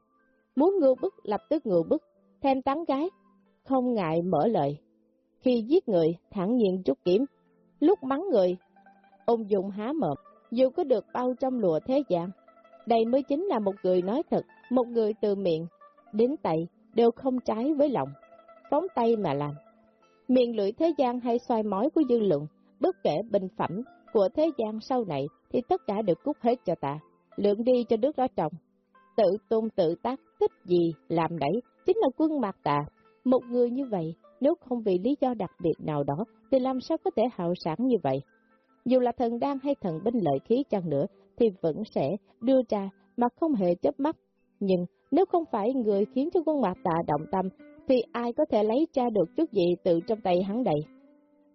Muốn ngưu bức, lập tức ngưu bức, thêm tán gái, không ngại mở lời. Khi giết người, thẳng nhiên rút kiếm, lúc mắng người, ông dùng há mộm, dù có được bao trong lụa thế gian. Đây mới chính là một người nói thật, một người từ miệng đến tay đều không trái với lòng, phóng tay mà làm. Miệng lưỡi thế gian hay xoay mói của dư luận, bất kể bình phẩm của thế gian sau này thì tất cả đều cút hết cho ta, lượng đi cho nước đó trồng. Tự tôn tự tác, thích gì, làm đấy, chính là quân mạc tà. Một người như vậy, nếu không vì lý do đặc biệt nào đó, thì làm sao có thể hào sản như vậy? Dù là thần đan hay thần binh lợi khí chăng nữa, thì vẫn sẽ đưa ra mà không hề chớp mắt. Nhưng nếu không phải người khiến cho quân mạc tà động tâm, thì ai có thể lấy ra được chút gì từ trong tay hắn đây?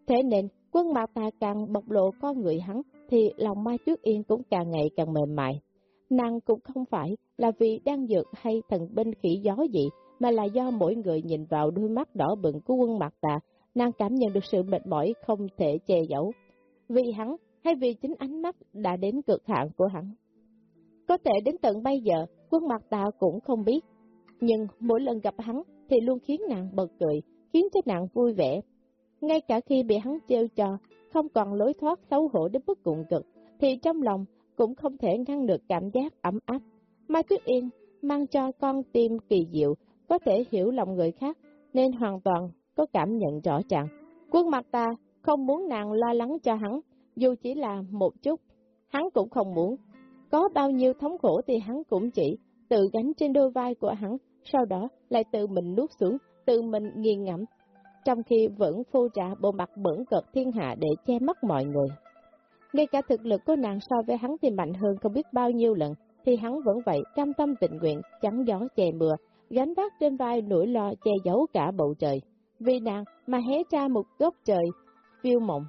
Thế nên, quân mạc tà càng bộc lộ con người hắn, thì lòng Mai Tuyết Yên cũng càng ngày càng mềm mại. Nàng cũng không phải là vì đang dược hay thần binh khỉ gió gì, mà là do mỗi người nhìn vào đôi mắt đỏ bừng của quân mặt tà, nàng cảm nhận được sự mệt mỏi không thể che giấu. Vì hắn, hay vì chính ánh mắt đã đến cực hạn của hắn. Có thể đến tận bây giờ, quân mặt tà cũng không biết, nhưng mỗi lần gặp hắn thì luôn khiến nàng bật cười, khiến cho nàng vui vẻ. Ngay cả khi bị hắn trêu cho, không còn lối thoát xấu hổ đến mức cùng cực, thì trong lòng cũng không thể ngăn được cảm giác ấm áp. Mai Tuyết Yên mang cho con tim kỳ diệu, có thể hiểu lòng người khác, nên hoàn toàn có cảm nhận rõ ràng. Quân mặt ta không muốn nàng lo lắng cho hắn, dù chỉ là một chút, hắn cũng không muốn. Có bao nhiêu thống khổ thì hắn cũng chỉ tự gánh trên đôi vai của hắn, sau đó lại tự mình nuốt xuống, tự mình nghiền ngẫm, trong khi vẫn phô trả bộ mặt bẩn cợt thiên hạ để che mắt mọi người. Ngay cả thực lực của nàng so với hắn thì mạnh hơn không biết bao nhiêu lần, thì hắn vẫn vậy cam tâm tình nguyện, chắn gió che mưa, gánh vác trên vai nỗi lo che giấu cả bầu trời. Vì nàng mà hé ra một góc trời, phiêu mộng,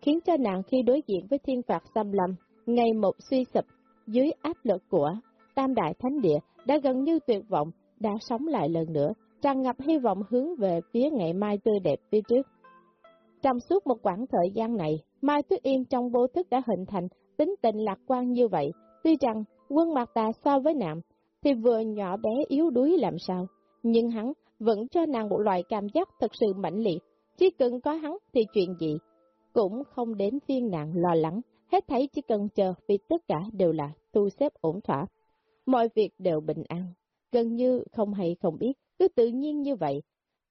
khiến cho nàng khi đối diện với thiên phạt xâm lâm, ngày một suy sụp, dưới áp lực của Tam Đại Thánh Địa đã gần như tuyệt vọng, đã sống lại lần nữa, tràn ngập hy vọng hướng về phía ngày mai tươi đẹp phía trước. Trong suốt một khoảng thời gian này, Mai Tuyết Yên trong vô thức đã hình thành tính tình lạc quan như vậy, tuy rằng quân mặt tà so với nàng thì vừa nhỏ bé yếu đuối làm sao, nhưng hắn vẫn cho nàng một loại cảm giác thật sự mãnh liệt, chỉ cần có hắn thì chuyện gì cũng không đến phiên nàng lo lắng, hết thấy chỉ cần chờ vì tất cả đều là tu xếp ổn thỏa. Mọi việc đều bình an, gần như không hay không biết, cứ tự nhiên như vậy.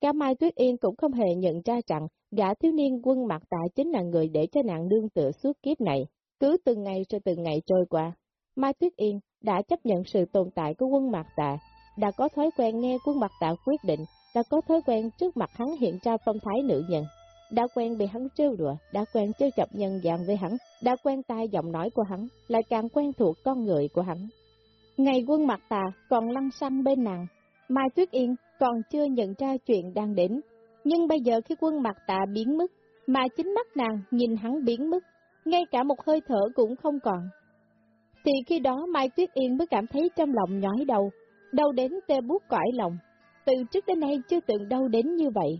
Cả Mai Tuyết Yên cũng không hề nhận ra rằng gã thiếu niên quân mặt tạ chính là người để cho nàng đương tựa suốt kiếp này. Cứ từng ngày cho từng ngày trôi qua, Mai Tuyết Yên đã chấp nhận sự tồn tại của quân Mạc tạ, đã có thói quen nghe quân Mạc tạ quyết định, đã có thói quen trước mặt hắn hiện ra phong thái nữ nhân, đã quen bị hắn trêu đùa, đã quen trêu chọc nhân dạng với hắn, đã quen tai giọng nói của hắn, lại càng quen thuộc con người của hắn. Ngày quân Mạc Tạ còn lăn xăng bên nàng, Mai Tuyết Yên còn chưa nhận ra chuyện đang đến, nhưng bây giờ khi quân Mạc Tạ biến mất, mà chính mắt nàng nhìn hắn biến mất, ngay cả một hơi thở cũng không còn. Thì khi đó Mai Tuyết Yên mới cảm thấy trong lòng nhói đầu, đau đến tê bút cõi lòng, từ trước đến nay chưa từng đau đến như vậy.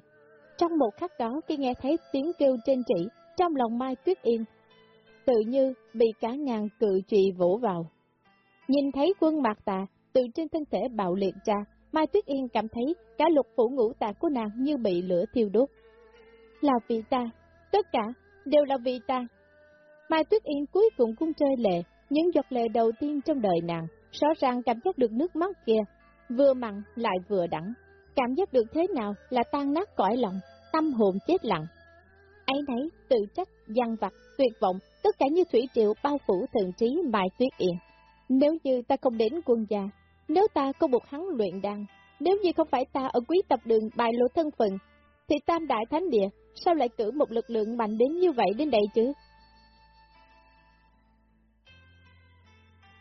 Trong một khắc đó khi nghe thấy tiếng kêu trên chỉ, trong lòng Mai Tuyết Yên, tự như bị cả ngàn cự trì vỗ vào. Nhìn thấy quân mạc tà từ trên thân thể bạo liệt ra, Mai Tuyết Yên cảm thấy cả lục phủ ngũ tạng của nàng như bị lửa thiêu đốt. Là vì ta, tất cả đều là vì ta. Mai Tuyết Yên cuối cùng cũng chơi lệ, những giọt lệ đầu tiên trong đời nàng, rõ ràng cảm giác được nước mắt kia, vừa mặn lại vừa đắng, cảm giác được thế nào là tan nát cõi lòng, tâm hồn chết lặng. ấy nấy, tự trách, gian vặt, tuyệt vọng, tất cả như thủy triệu bao phủ thượng trí Mai Tuyết Yên. Nếu như ta không đến quân gia, nếu ta có buộc hắn luyện đan nếu như không phải ta ở quý tập đường bài lộ thân phận, thì tam đại thánh địa sao lại cử một lực lượng mạnh đến như vậy đến đây chứ?